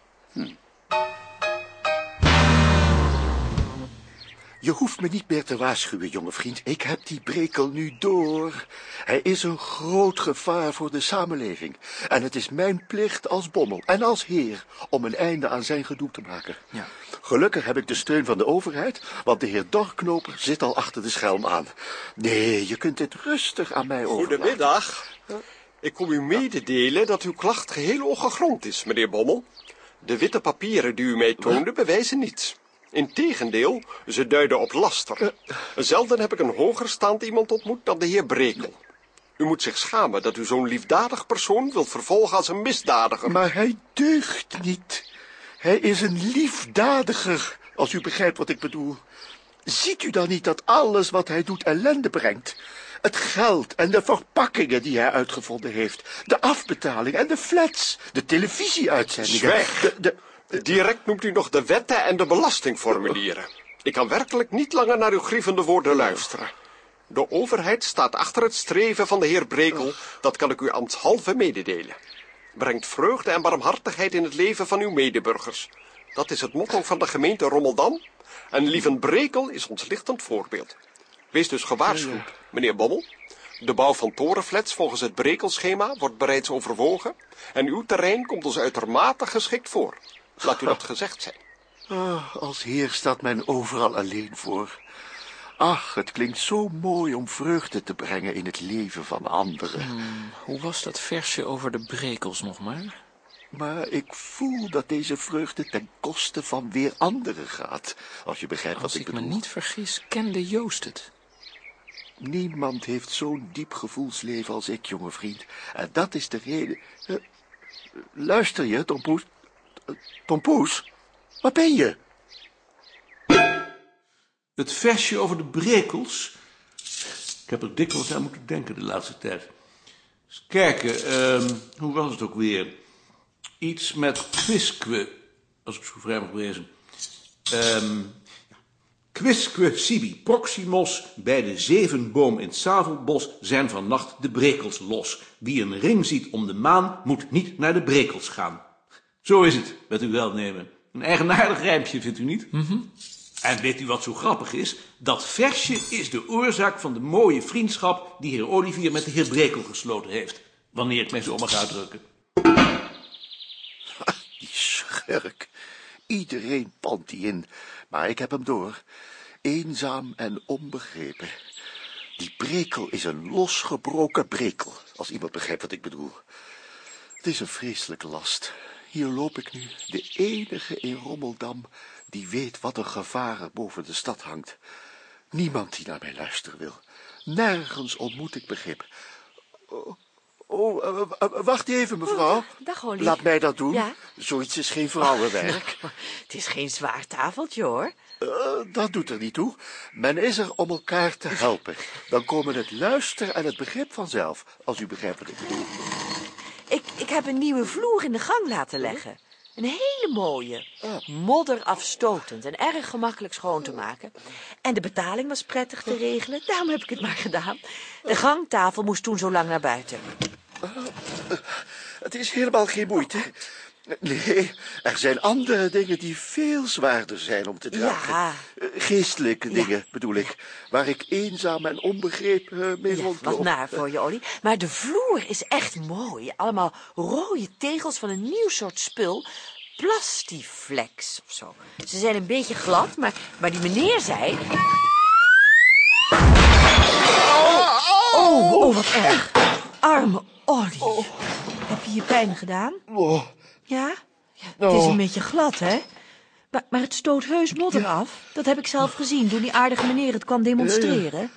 Je hoeft me niet meer te waarschuwen, jonge vriend. Ik heb die brekel nu door. Hij is een groot gevaar voor de samenleving. En het is mijn plicht als bommel en als heer om een einde aan zijn gedoe te maken. Ja. Gelukkig heb ik de steun van de overheid, want de heer Dorknoper zit al achter de schelm aan. Nee, je kunt dit rustig aan mij overlaten. Goedemiddag. Ik kom u mededelen dat uw klacht geheel ongegrond is, meneer Bommel. De witte papieren die u mij toonde bewijzen niets. Integendeel, ze duiden op laster. Zelden heb ik een hoger staand iemand ontmoet dan de heer Brekel. U moet zich schamen dat u zo'n liefdadig persoon wilt vervolgen als een misdadiger. Maar hij deugt niet. Hij is een liefdadiger, als u begrijpt wat ik bedoel. Ziet u dan niet dat alles wat hij doet ellende brengt? Het geld en de verpakkingen die hij uitgevonden heeft. De afbetaling en de flats. De televisieuitzendingen. Zwijg. De, de, Direct noemt u nog de wetten en de belastingformulieren. Ik kan werkelijk niet langer naar uw grievende woorden luisteren. De overheid staat achter het streven van de heer Brekel, dat kan ik u ambtshalve mededelen. Brengt vreugde en barmhartigheid in het leven van uw medeburgers. Dat is het motto van de gemeente Rommeldam. En Lieven Brekel is ons lichtend voorbeeld. Wees dus gewaarschuwd, meneer Bommel. De bouw van torenflats volgens het Brekelschema wordt bereids overwogen. En uw terrein komt ons uitermate geschikt voor. Laat u dat gezegd zijn. Ah, als heer staat men overal alleen voor. Ach, het klinkt zo mooi om vreugde te brengen in het leven van anderen. Hmm, hoe was dat versje over de brekels nog maar? Maar ik voel dat deze vreugde ten koste van weer anderen gaat. Als je begrijpt Als wat ik ik me bedoel. niet vergis, kende Joost het. Niemand heeft zo'n diep gevoelsleven als ik, jonge vriend. En dat is de reden... Eh, luister je, Tompoes? Tompoes? Waar ben je? Het versje over de brekels. Ik heb er dikwijls aan moeten denken de laatste tijd. Eens kijken, ehm, hoe was het ook weer? Iets met quisque, als ik zo vrij mag wezen. Ehm quisque sibi proximos, bij de zevenboom in het Savelbos zijn vannacht de brekels los. Wie een ring ziet om de maan, moet niet naar de brekels gaan. Zo is het, met uw welnemen. Een eigenaardig rijmpje, vindt u niet? En weet u wat zo grappig is? Dat versje is de oorzaak van de mooie vriendschap die heer Olivier met de heer Brekel gesloten heeft. Wanneer ik mij zo mag uitdrukken. Die schurk. Iedereen pant die in. Maar ik heb hem door. Eenzaam en onbegrepen. Die brekel is een losgebroken brekel, als iemand begrijpt wat ik bedoel. Het is een vreselijke last. Hier loop ik nu, de enige in Rommeldam die weet wat een gevaar er boven de stad hangt. Niemand die naar mij luisteren wil. Nergens ontmoet ik begrip. Oh, oh, eh, eh, wacht even, mevrouw. Dag, Holly. Laat mij dat doen. Ja? Zoiets is geen vrouwenwerk. Het is geen zwaar tafeltje, hoor. Eh, dat doet er niet toe. Men is er om elkaar te helpen. Dan komen het luisteren en het begrip vanzelf, als u begrijpt wat ik bedoel. Ik, ik heb een nieuwe vloer in de gang laten leggen. Een hele mooie. Modderafstotend en erg gemakkelijk schoon te maken. En de betaling was prettig te regelen, daarom heb ik het maar gedaan. De gangtafel moest toen zo lang naar buiten. Het is helemaal geen moeite. Nee, er zijn andere dingen die veel zwaarder zijn om te dragen. Ja. Eh, Geestelijke dingen, bedoel ik. Waar ik eenzaam en onbegrepen eh, mee Ja, rondloop. wat naar voor je, Olly. Maar de vloer is echt mooi. Allemaal rode tegels van een nieuw soort spul. Plastiflex of zo. Ze zijn een beetje glad, maar, maar die meneer zei... Oh, oh, wat erg. Arme Olly. Heb je je pijn gedaan? Oh, Ja? ja het is Oh. een beetje glad, hè? Maar, maar het stoot heus modder af. Dat heb ik zelf gezien toen die aardige meneer het kwam demonstreren.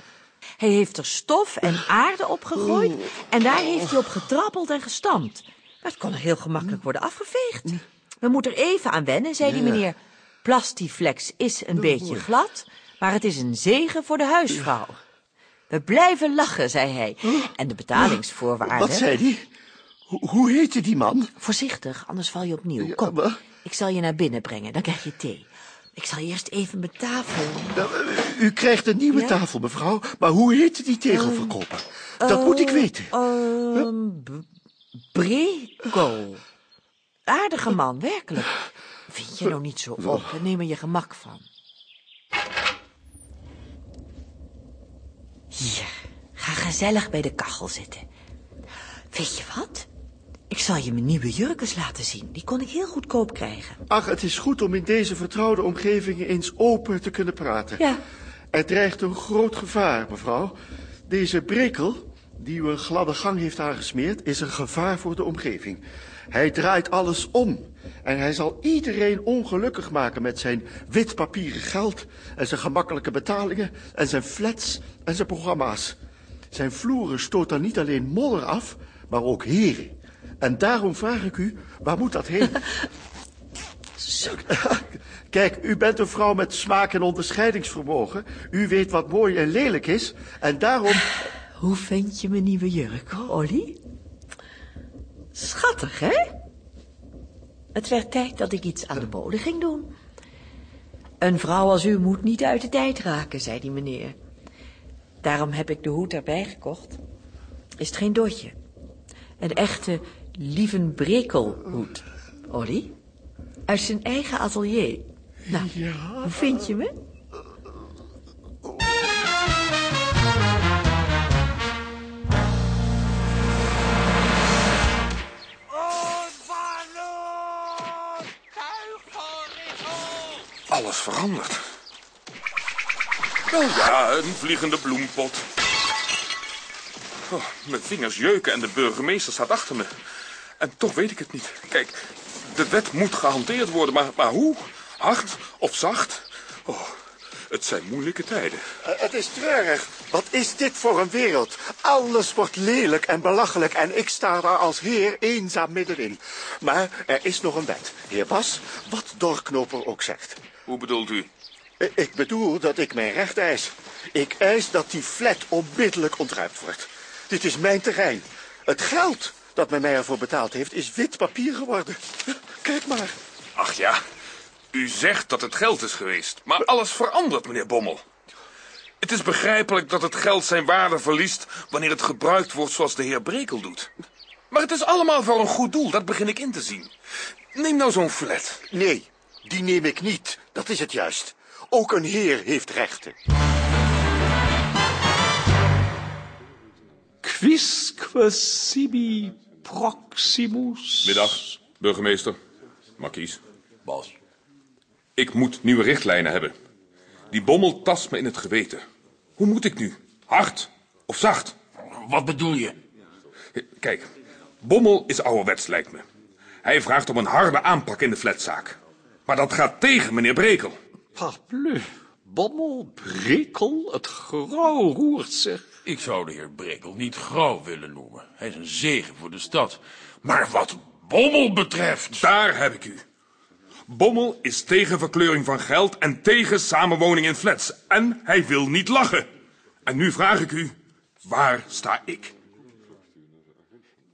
Hij heeft er stof en aarde op gegooid en daar heeft hij op getrappeld en gestampt. Maar het kon heel gemakkelijk worden afgeveegd. We moeten er even aan wennen, zei die meneer. Plastiflex is een beetje glad, Maar het is een zegen voor de huisvrouw. We blijven lachen, zei hij. En de betalingsvoorwaarden... Wat zei hij? Hoe, heette die man? Voorzichtig, anders val je opnieuw. Kom, ik zal je naar binnen brengen, dan krijg je thee. Ik zal eerst even mijn tafel... U krijgt een nieuwe Ja? tafel, mevrouw. Maar hoe heette die tegelverkoper? Dat moet ik weten. Ehm, B- Brekel. Aardige man, werkelijk. Vind je nou niet zo op en neem er je gemak van. Hier, ga gezellig bij de kachel zitten. Weet je wat? Ik zal je mijn nieuwe jurkens laten zien. Die kon ik heel goedkoop krijgen. Ach, het is goed om in deze vertrouwde omgeving eens open te kunnen praten. Ja. Er dreigt een groot gevaar, mevrouw. Deze brekel, die u een gladde gang heeft aangesmeerd, is een gevaar voor de omgeving. Hij draait alles om. En hij zal iedereen ongelukkig maken met zijn wit papieren geld... en zijn gemakkelijke betalingen en zijn flats en zijn programma's. Zijn vloeren stoten niet alleen modder af, maar ook heren. En daarom vraag ik u, waar moet dat heen? Kijk, u bent een vrouw met smaak en onderscheidingsvermogen. U weet wat mooi en lelijk is. En daarom... Hoe vind je mijn nieuwe jurk, Olly? Schattig, hè? Het werd tijd dat ik iets aan de mode ging doen. Een vrouw als u moet niet uit de tijd raken, zei die meneer. Daarom heb ik de hoed erbij gekocht. Is het geen dotje? Een echte Lievenbrekelhoed, Olly. Uit zijn eigen atelier. Nou, hoe vind je me? Alles veranderd. Wel ja, een vliegende bloempot. Oh, mijn vingers jeuken en de burgemeester staat achter me. En toch weet ik het niet. Kijk, de wet moet gehanteerd worden, maar, maar hoe? Hard of zacht? Oh, het zijn moeilijke tijden. Eh, het is treurig. Wat is dit voor een wereld? Alles wordt lelijk en belachelijk en ik sta daar als heer eenzaam middenin. Maar er is nog een wet. Heer Bas, wat Dorknoper ook zegt. Hoe bedoelt u? Eh, Ik bedoel dat ik mijn recht eis. Ik eis dat die flat onmiddellijk ontruimd wordt. Dit is mijn terrein. Het geld dat men mij ervoor betaald heeft is wit papier geworden. Kijk maar. Ach ja, u zegt dat het geld is geweest, maar alles verandert, meneer Bommel. Het is begrijpelijk dat het geld zijn waarde verliest wanneer het gebruikt wordt zoals de heer Brekel doet. Maar het is allemaal voor een goed doel, dat begin ik in te zien. Neem nou zo'n flat. Nee, die neem ik niet. Dat is het juist. Ook een heer heeft rechten. Quisque sibi proximus. Middag, burgemeester. Markies. Bas. Ik moet nieuwe richtlijnen hebben. Die bommel tast me in het geweten. Hoe moet ik nu? Hard of zacht? Wat bedoel je? Kijk, Bommel is ouderwets, lijkt me. Hij vraagt om een harde aanpak in de flatzaak. Maar dat gaat tegen meneer Brekel. Parbleu, Bommel, Brekel, het grauw roert zich. Ik zou de heer Brekel niet grauw willen noemen. Hij is een zegen voor de stad. Maar wat Bommel betreft... Daar heb ik u. Bommel is tegen verkleuring van geld en tegen samenwoning in flats. En hij wil niet lachen. En nu vraag ik u, waar sta ik?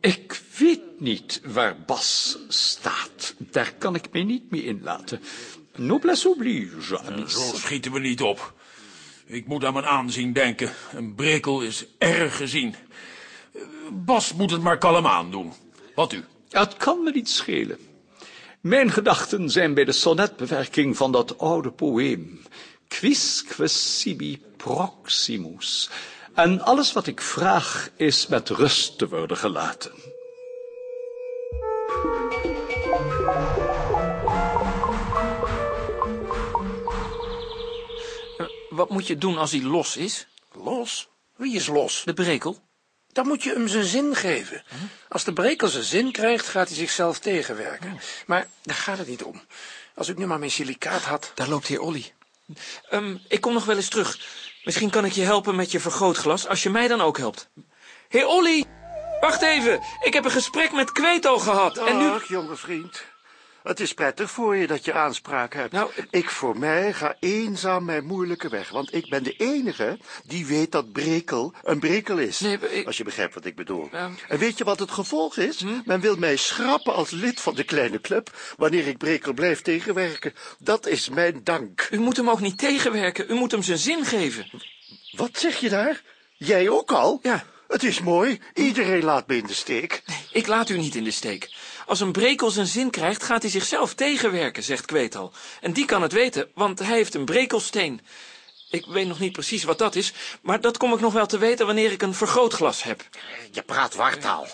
Ik weet niet waar Bas staat. Daar kan ik mij niet mee inlaten. Noblesse oblige. Zo schieten we niet op. Ik moet aan mijn aanzien denken. Een brekel is erg gezien. Bas moet het maar kalm aandoen. Wat u? Het kan me niet schelen. Mijn gedachten zijn bij de sonnetbewerking van dat oude poëem. Quisque sibi proximus. En alles wat ik vraag is met rust te worden gelaten. Wat moet je doen als hij los is? Los? Wie is los? De brekel. Dan moet je hem zijn zin geven. Als de brekel zijn zin krijgt, gaat hij zichzelf tegenwerken. Maar daar gaat het niet om. Als ik nu maar mijn silicaat had... Daar loopt heer Olly. Ehm, ik kom nog wel eens terug. Misschien kan ik je helpen met je vergrootglas, als je mij dan ook helpt. Heer Olly! Wacht even, ik heb een gesprek met Kweto gehad. En nu... Dag, jonge vriend. Het is prettig voor je dat je aanspraak hebt. Nou, ik voor mij ga eenzaam mijn moeilijke weg, want ik ben de enige die weet dat brekel een brekel is. Als je begrijpt wat ik bedoel. En weet je wat het gevolg is? Hm? Men wil mij schrappen als lid van de kleine club, wanneer ik brekel blijf tegenwerken. Dat is mijn dank. U moet hem ook niet tegenwerken. U moet hem zijn zin geven. Wat zeg je daar? Jij ook al? Ja. Het is mooi. Iedereen laat me in de steek. Ik laat u niet in de steek. Als een brekel zijn zin krijgt, gaat hij zichzelf tegenwerken, zegt Kweetal. En die kan het weten, want hij heeft een brekelsteen. Ik weet nog niet precies wat dat is, maar dat kom ik nog wel te weten wanneer ik een vergrootglas heb. Je praat wartaal.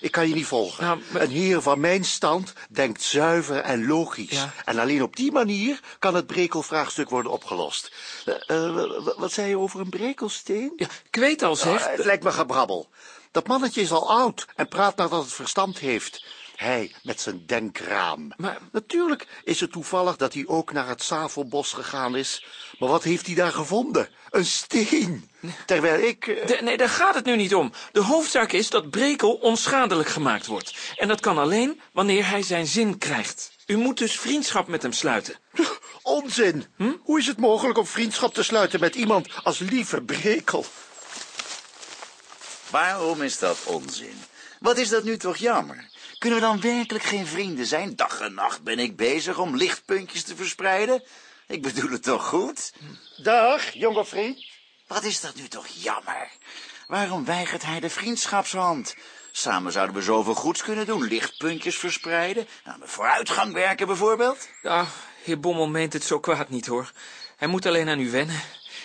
Ik kan je niet volgen. Een heer van mijn stand denkt zuiver en logisch. En alleen op die manier kan het brekelvraagstuk worden opgelost. Eh, eh, wat zei je over een brekelsteen? Ja, zegt... het lijkt me gebrabbel. Dat mannetje is al oud en praat nadat het verstand heeft. Hij met zijn denkraam. Maar... Natuurlijk is het toevallig dat hij ook naar het Zavelbos gegaan is. Maar wat heeft hij daar gevonden? Een steen. Terwijl ik... eh, De- nee, daar gaat het nu niet om. De hoofdzaak is dat Brekel onschadelijk gemaakt wordt. En dat kan alleen wanneer hij zijn zin krijgt. U moet dus vriendschap met hem sluiten. Onzin. Hoe is het mogelijk om vriendschap te sluiten met iemand als lieve Brekel? Waarom is dat onzin? Wat is dat nu toch jammer? Kunnen we dan werkelijk geen vrienden zijn? Dag en nacht ben ik bezig om lichtpuntjes te verspreiden. Ik bedoel het toch goed? Dag, jonge vriend. Wat is dat nu toch jammer? Waarom weigert hij de vriendschapshand? Samen zouden we zoveel goeds kunnen doen. Lichtpuntjes verspreiden. Aan de vooruitgang werken bijvoorbeeld. Ja, heer Bommel meent het zo kwaad niet, hoor. Hij moet alleen aan u wennen.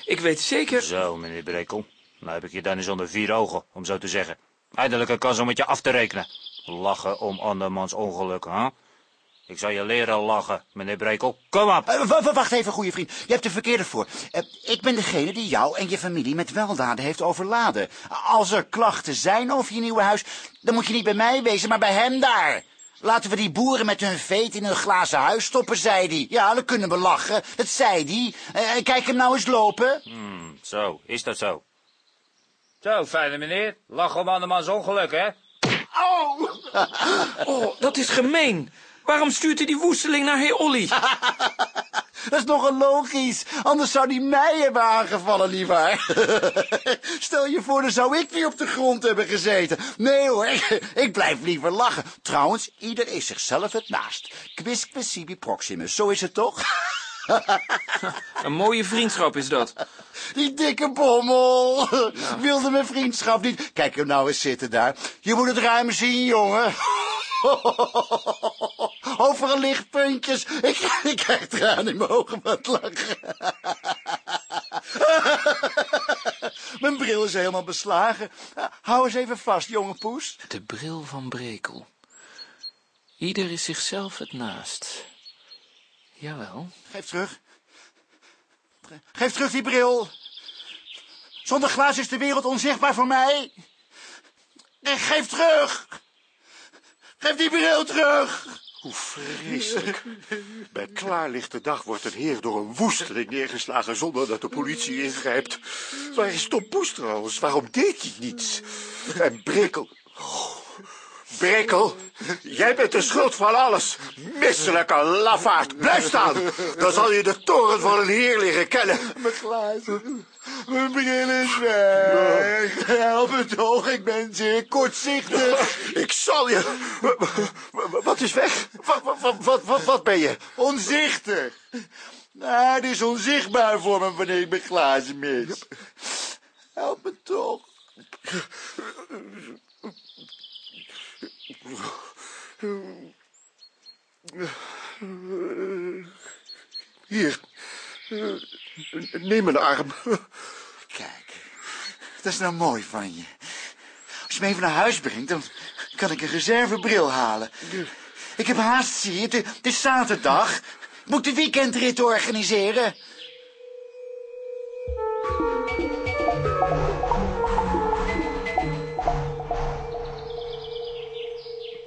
Ik weet zeker... Zo, meneer Brekel. Nou heb ik je dan eens onder vier ogen, om zo te zeggen. Eindelijk een kans om met je af te rekenen. Lachen om andermans ongeluk, hè? Ik zal je leren lachen, meneer Brekel. Kom op! Eh, wacht even, goede vriend. Je hebt er verkeerde voor. Eh, ik ben degene die jou en je familie met weldaden heeft overladen. Als er klachten zijn over je nieuwe huis, dan moet je niet bij mij wezen, maar bij hem daar. Laten we die boeren met hun veet in hun glazen huis stoppen, zei hij. Ja, dan kunnen we lachen. Dat zei hij. Eh, kijk hem nou eens lopen. Hmm, zo, is dat zo? Zo, fijne meneer. Lach om andermans ongeluk, hè? Oh, dat is gemeen. Waarom stuurt u die woesteling naar heer Olly? Dat is nogal logisch. Anders zou die mij hebben aangevallen, nietwaar? Stel je voor, dan zou ik weer op de grond hebben gezeten. Nee hoor, ik blijf liever lachen. Trouwens, ieder is zichzelf het naast. Quisque sibi proximus, zo is het toch? Een mooie vriendschap is dat. Die dikke bommel. Wilde mijn vriendschap niet. Kijk hem nou eens zitten daar. Je moet het ruim zien, jongen. Overal lichtpuntjes. Ik, ik krijg tranen in mijn ogen van het lachen. Mijn bril is helemaal beslagen. Hou eens even vast, jonge poes. De bril van Brekel. Ieder is zichzelf het naast. Jawel. Geef terug. Geef terug die bril. Zonder glaas is de wereld onzichtbaar voor mij. En geef terug. Geef die bril terug. Hoe vreselijk. Bij klaarlichte dag wordt een heer door een woesteling neergeslagen zonder dat de politie ingrijpt. Waar is Tom Poes trouwens? Waarom deed hij niets? En Brekel... Oh, Brekel, jij bent de schuld van alles. Misselijke lafaard. Blijf staan. Dan zal je de toren van een heer liggen kennen. Mijn glazen. Mijn bril is weg. Help me toch, ik ben zeer kortzichtig. Ik zal je... Wat is weg? Wat, wat, wat, wat, wat ben je? Onzichtig. Nou, het is onzichtbaar voor me wanneer ik mijn glazen mis. Help me toch. Hier. Neem mijn arm. Kijk, dat is nou mooi van je. Als je me even naar huis brengt, dan kan ik een reservebril halen. Ik heb haast, zie je. Het, is zaterdag. Ik moet de weekendrit organiseren.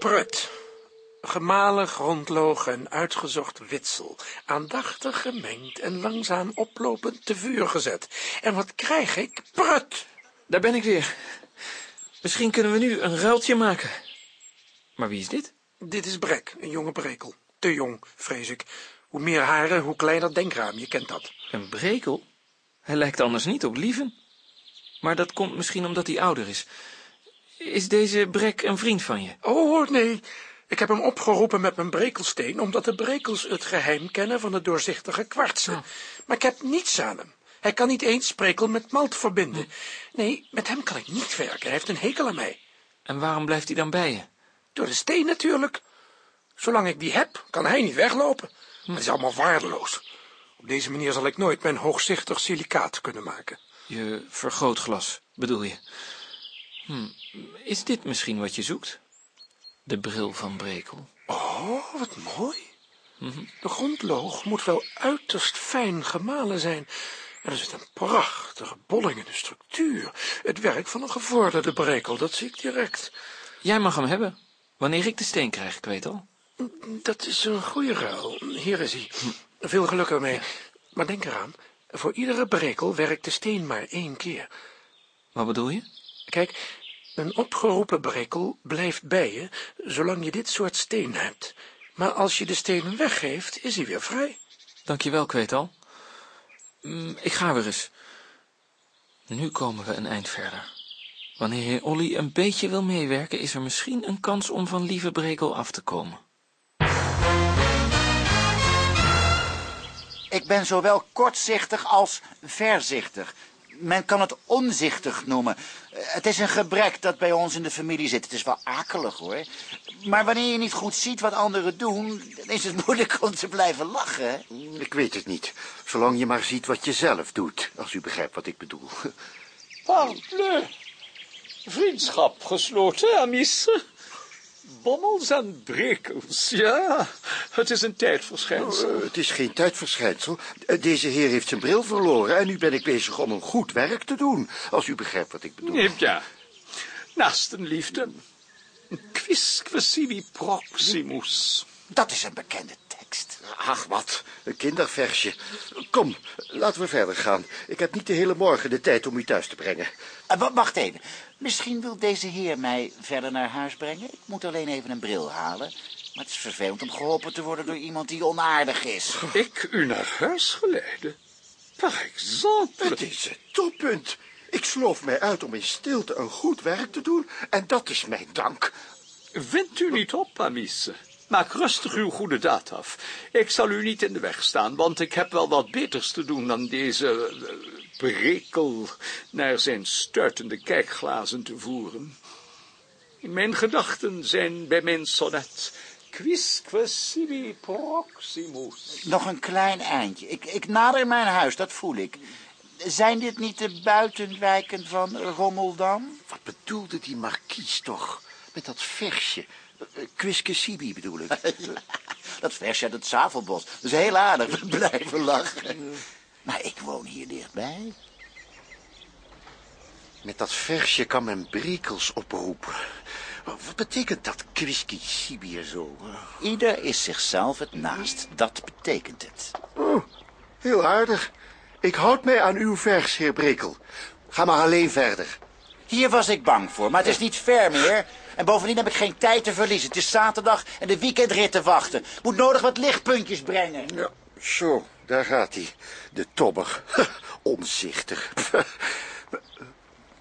Prut. Gemalen grondlogen en uitgezocht witsel, aandachtig gemengd en langzaam oplopend te vuur gezet. En wat krijg ik? Prut! Daar ben ik weer. Misschien kunnen we nu een ruiltje maken. Maar wie is dit? Dit is Brek, een jonge brekel. te jong, vrees ik. Hoe meer haren, hoe kleiner denkraam, je kent dat. Een brekel? Hij lijkt anders niet op Lieven. Maar dat komt misschien omdat hij ouder is. Is deze Brek een vriend van je? Oh, nee. Ik heb hem opgeroepen met mijn brekelsteen, omdat de brekels het geheim kennen van de doorzichtige kwartsen. Maar ik heb niets aan hem. Hij kan niet eens sprekel met malt verbinden. Nee, met hem kan ik niet werken. Hij heeft een hekel aan mij. En waarom blijft hij dan bij je? Door de steen natuurlijk. Zolang ik die heb, kan hij niet weglopen. Het is allemaal waardeloos. Op deze manier zal ik nooit mijn hoogzichtig silicaat kunnen maken. Je vergrootglas, bedoel je? Hm, is dit misschien wat je zoekt? De bril van Brekel. Oh, wat mooi. De grondloog moet wel uiterst fijn gemalen zijn. En er zit een prachtige bolling in de structuur. Het werk van een gevorderde brekel, dat zie ik direct. Jij mag hem hebben, wanneer ik de steen krijg, ik weet al. Dat is een goede ruil. Hier is hij. Veel geluk ermee. Maar denk eraan, voor iedere brekel werkt de steen maar één keer. Wat bedoel je? Kijk, een opgeroepen brekel blijft bij je, zolang je dit soort steen hebt. Maar als je de steen weggeeft, is hij weer vrij. Dank je wel, Kweetal. Mm, ik ga weer eens. Nu komen we een eind verder. Wanneer heer Olly een beetje wil meewerken, is er misschien een kans om van lieve Brekel af te komen. Ik ben zowel kortzichtig als verzichtig. Men kan het onzichtig noemen. Eh, Het is een gebrek dat bij ons in de familie zit. Het is wel akelig, hoor. Maar wanneer je niet goed ziet wat anderen doen... dan is het moeilijk om te blijven lachen. hè? Ik weet het niet. Zolang je maar ziet wat je zelf doet, als u begrijpt wat ik bedoel. Parbleu. Vriendschap gesloten, Amice. Bommels en brekels, ja. Het is een tijdverschijnsel. Oh, het is geen tijdverschijnsel. Eh, Deze heer heeft zijn bril verloren en nu ben ik bezig om een goed werk te doen. Als u begrijpt wat ik bedoel. Nee, ja. Naast een liefde. Quisque sibi proximus. Dat is een bekende tekst. Ach, wat. Een kinderversje. Kom, laten we verder gaan. Ik heb niet de hele morgen de tijd om u thuis te brengen. Eh, wa- wacht even. Misschien wil deze heer mij verder naar huis brengen. Ik moet alleen even een bril halen. Maar het is vervelend om geholpen te worden door iemand die onaardig is. Ik u naar huis geleiden? Par exemple. Het is het toppunt. Ik sloof mij uit om in stilte een goed werk te doen en dat is mijn dank. Wind u niet op, Amice. Maak rustig uw goede daad af. Ik zal u niet in de weg staan, want ik heb wel wat beters te doen dan deze eh, brekel naar zijn stuitende kijkglazen te voeren. Mijn gedachten zijn bij mijn sonnet. Quisque sibi proximus. Nog een klein eindje. Ik, ik nader mijn huis, dat voel ik. Zijn dit niet de buitenwijken van Rommeldam? Wat bedoelde die markies toch? Met dat versje. Eh, Quisque sibi bedoel ik. dat versje uit het Zavelbos. Dat is heel aardig. We blijven lachen. Maar ik woon hier dichtbij. Met dat versje kan men brekels oproepen. Wat betekent dat Quisque sibi zo? Ieder is zichzelf het naast. Dat betekent het. Oh, heel aardig. Ik houd mij aan uw vers, heer Brekel. Ga maar alleen verder. Hier was ik bang voor, maar het is niet ver meer. En bovendien heb ik geen tijd te verliezen. Het is zaterdag en de weekendrit te wachten. Moet nodig wat lichtpuntjes brengen. Ja, zo, daar gaat hij. De tobber. Onzichtig.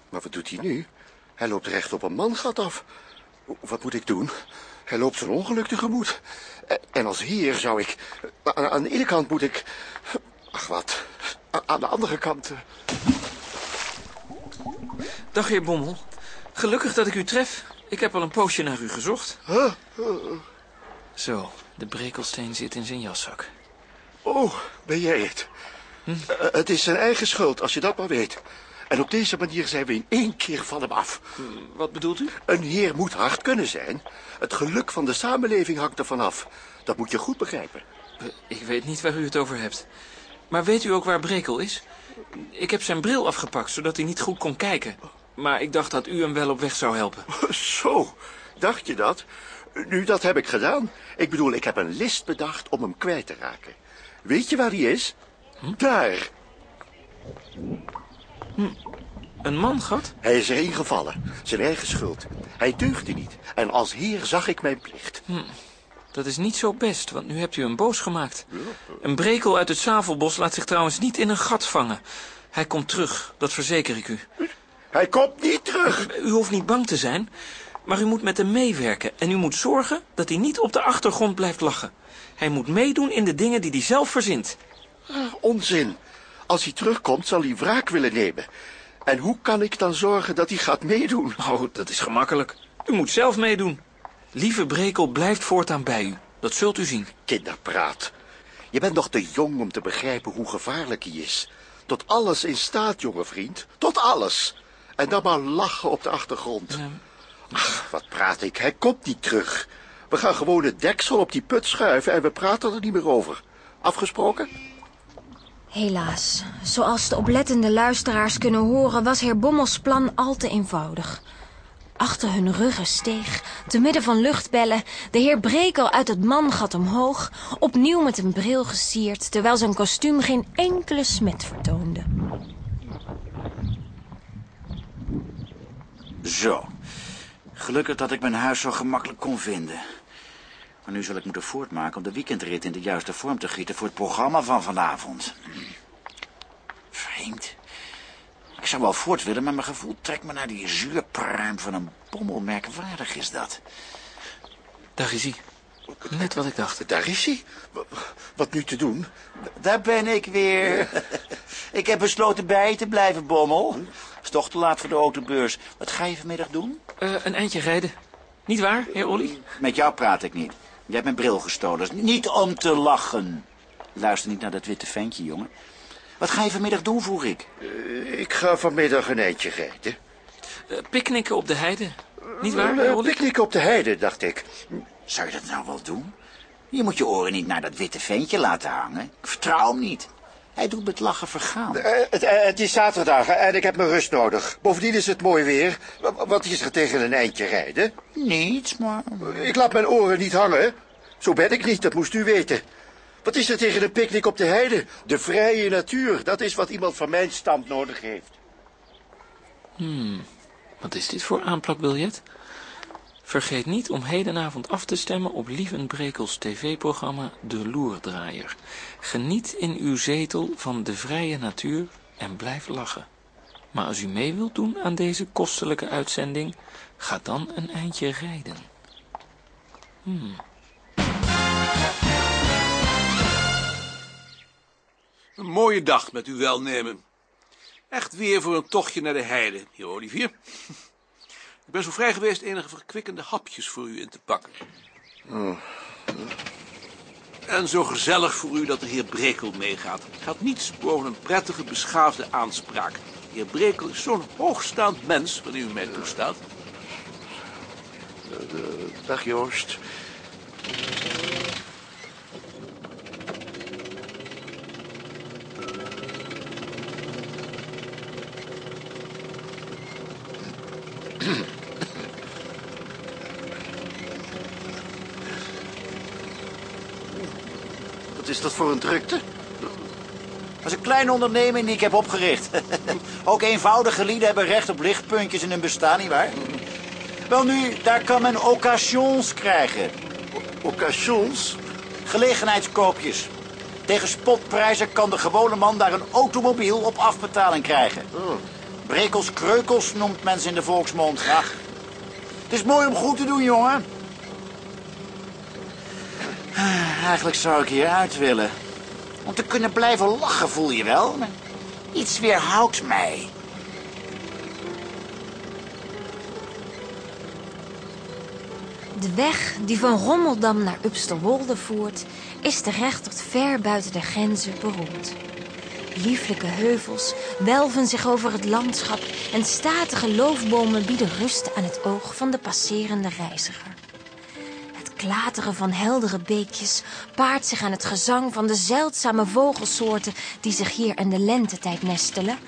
Maar wat doet hij nu? Hij loopt recht op een mangat af. Wat moet ik doen? Hij loopt zijn ongeluk tegemoet. En- als heer zou ik... Aan, de ene kant moet ik... Ach, wat. Aan de andere kant... eh, Dag, heer Bommel. Gelukkig dat ik u tref. Ik heb al een poosje naar u gezocht. huh? Zo, de brekelsteen zit in zijn jaszak. Oh, ben jij het? Eh, het is zijn eigen schuld, als je dat maar weet. En op deze manier zijn we in één keer van hem af. Wat bedoelt u? Een heer moet hard kunnen zijn. Het geluk van de samenleving hangt ervan af. Dat moet je goed begrijpen. Ik weet niet waar u het over hebt. Maar weet u ook waar Brekel is? Ik heb zijn bril afgepakt, zodat hij niet goed kon kijken. Maar ik dacht dat u hem wel op weg zou helpen. Zo, dacht je dat? Nu, dat heb ik gedaan. Ik bedoel, ik heb een list bedacht om hem kwijt te raken. Weet je waar hij is? Daar. Een mangat? Hij is erin gevallen. Zijn eigen schuld. Hij deugde niet. En als heer zag ik mijn plicht. Dat is niet zo best, want nu hebt u hem boos gemaakt. Een brekel uit het Zavelbos laat zich trouwens niet in een gat vangen. Hij komt terug, dat verzeker ik u. Hij komt niet terug. U hoeft niet bang te zijn, maar u moet met hem meewerken. En u moet zorgen dat hij niet op de achtergrond blijft lachen. Hij moet meedoen in de dingen die hij zelf verzint. Ah, onzin. Als hij terugkomt, zal hij wraak willen nemen. En hoe kan ik dan zorgen dat hij gaat meedoen? Oh, dat is gemakkelijk. U moet zelf meedoen. Lieve Brekel blijft voortaan bij u. Dat zult u zien. Kinderpraat. Je bent nog te jong om te begrijpen hoe gevaarlijk hij is. Tot alles in staat, jonge vriend. Tot alles. En dan maar lachen op de achtergrond. Ach, wat praat ik. Hij komt niet terug. We gaan gewoon het deksel op die put schuiven en we praten er niet meer over. Afgesproken? Helaas, zoals de oplettende luisteraars kunnen horen... was heer Bommels plan al te eenvoudig. Achter hun ruggen steeg, te midden van luchtbellen... de heer Brekel uit het mangat omhoog... opnieuw met een bril gesierd... terwijl zijn kostuum geen enkele smet vertoonde. Zo. Gelukkig dat ik mijn huis zo gemakkelijk kon vinden. Maar nu zal ik moeten voortmaken om de weekendrit in de juiste vorm te gieten voor het programma van vanavond. Vreemd. Ik zou wel voort willen, maar mijn gevoel trekt me naar die zuurpruim van een bommel. Merkwaardig is dat. Daar is hij. Net wat ik dacht. Daar is hij? Wat nu te doen? Daar ben ik weer. ik heb besloten bij je te blijven, Bommel. Is toch te laat voor de autobeurs. Wat ga je vanmiddag doen? Uh, een eindje rijden. Niet waar, heer Olly? Met jou praat ik niet. Jij hebt mijn bril gestolen. Niet om te lachen. Luister niet naar dat witte ventje, jongen. Wat ga je vanmiddag doen, vroeg ik? Uh, ik ga vanmiddag een eindje rijden. Uh, picknicken op de heide. Niet waar, heer Olly? Picknicken op de heide, dacht ik. Zou je dat nou wel doen? Je moet je oren niet naar dat witte ventje laten hangen. Ik vertrouw hem niet. Hij doet met lachen vergaan. Uh, het, uh, het, is zaterdag en ik heb mijn rust nodig. Bovendien is het mooi weer. Wat is er tegen een eindje rijden? Niets, maar... Ik laat mijn oren niet hangen. Zo ben ik niet, dat moest u weten. Wat is er tegen een picknick op de heide? De vrije natuur, dat is wat iemand van mijn stand nodig heeft. Hmm, wat is dit voor aanplakbiljet? Vergeet niet om hedenavond af te stemmen op Lieven Brekels tv-programma De Loerdraaier. Geniet in uw zetel van de vrije natuur en blijf lachen. Maar als u mee wilt doen aan deze kostelijke uitzending, ga dan een eindje rijden. Hmm. Een mooie dag met uw welnemen. Echt weer voor een tochtje naar de heide, heer Olivier. Ik ben zo vrij geweest enige verkwikkende hapjes voor u in te pakken. Oh. En zo gezellig voor u dat de heer Brekel meegaat. Gaat niets boven een prettige, beschaafde aanspraak. De heer Brekel is zo'n hoogstaand mens, wanneer u mij toestaat. Dag Joost. Is dat voor een drukte? Dat is een kleine onderneming die ik heb opgericht. Ook eenvoudige lieden hebben recht op lichtpuntjes in hun bestaan, nietwaar? Wel nu, daar kan men occasions krijgen. Occasions? Gelegenheidskoopjes. Tegen spotprijzen kan de gewone man daar een automobiel op afbetaling krijgen. Oh. Brekels kreukels noemt men ze in de volksmond. Ja. Het is mooi om goed te doen, jongen. Eigenlijk zou ik hier uit willen. Om te kunnen blijven lachen, voel je wel. Iets weerhoudt mij. De weg die van Rommeldam naar Upsterwolde voert... is terecht tot ver buiten de grenzen beroemd. Lieflijke heuvels welven zich over het landschap... en statige loofbomen bieden rust aan het oog van de passerende reiziger. Klateren van heldere beekjes paart zich aan het gezang van de zeldzame vogelsoorten... die zich hier in de lentetijd nestelen.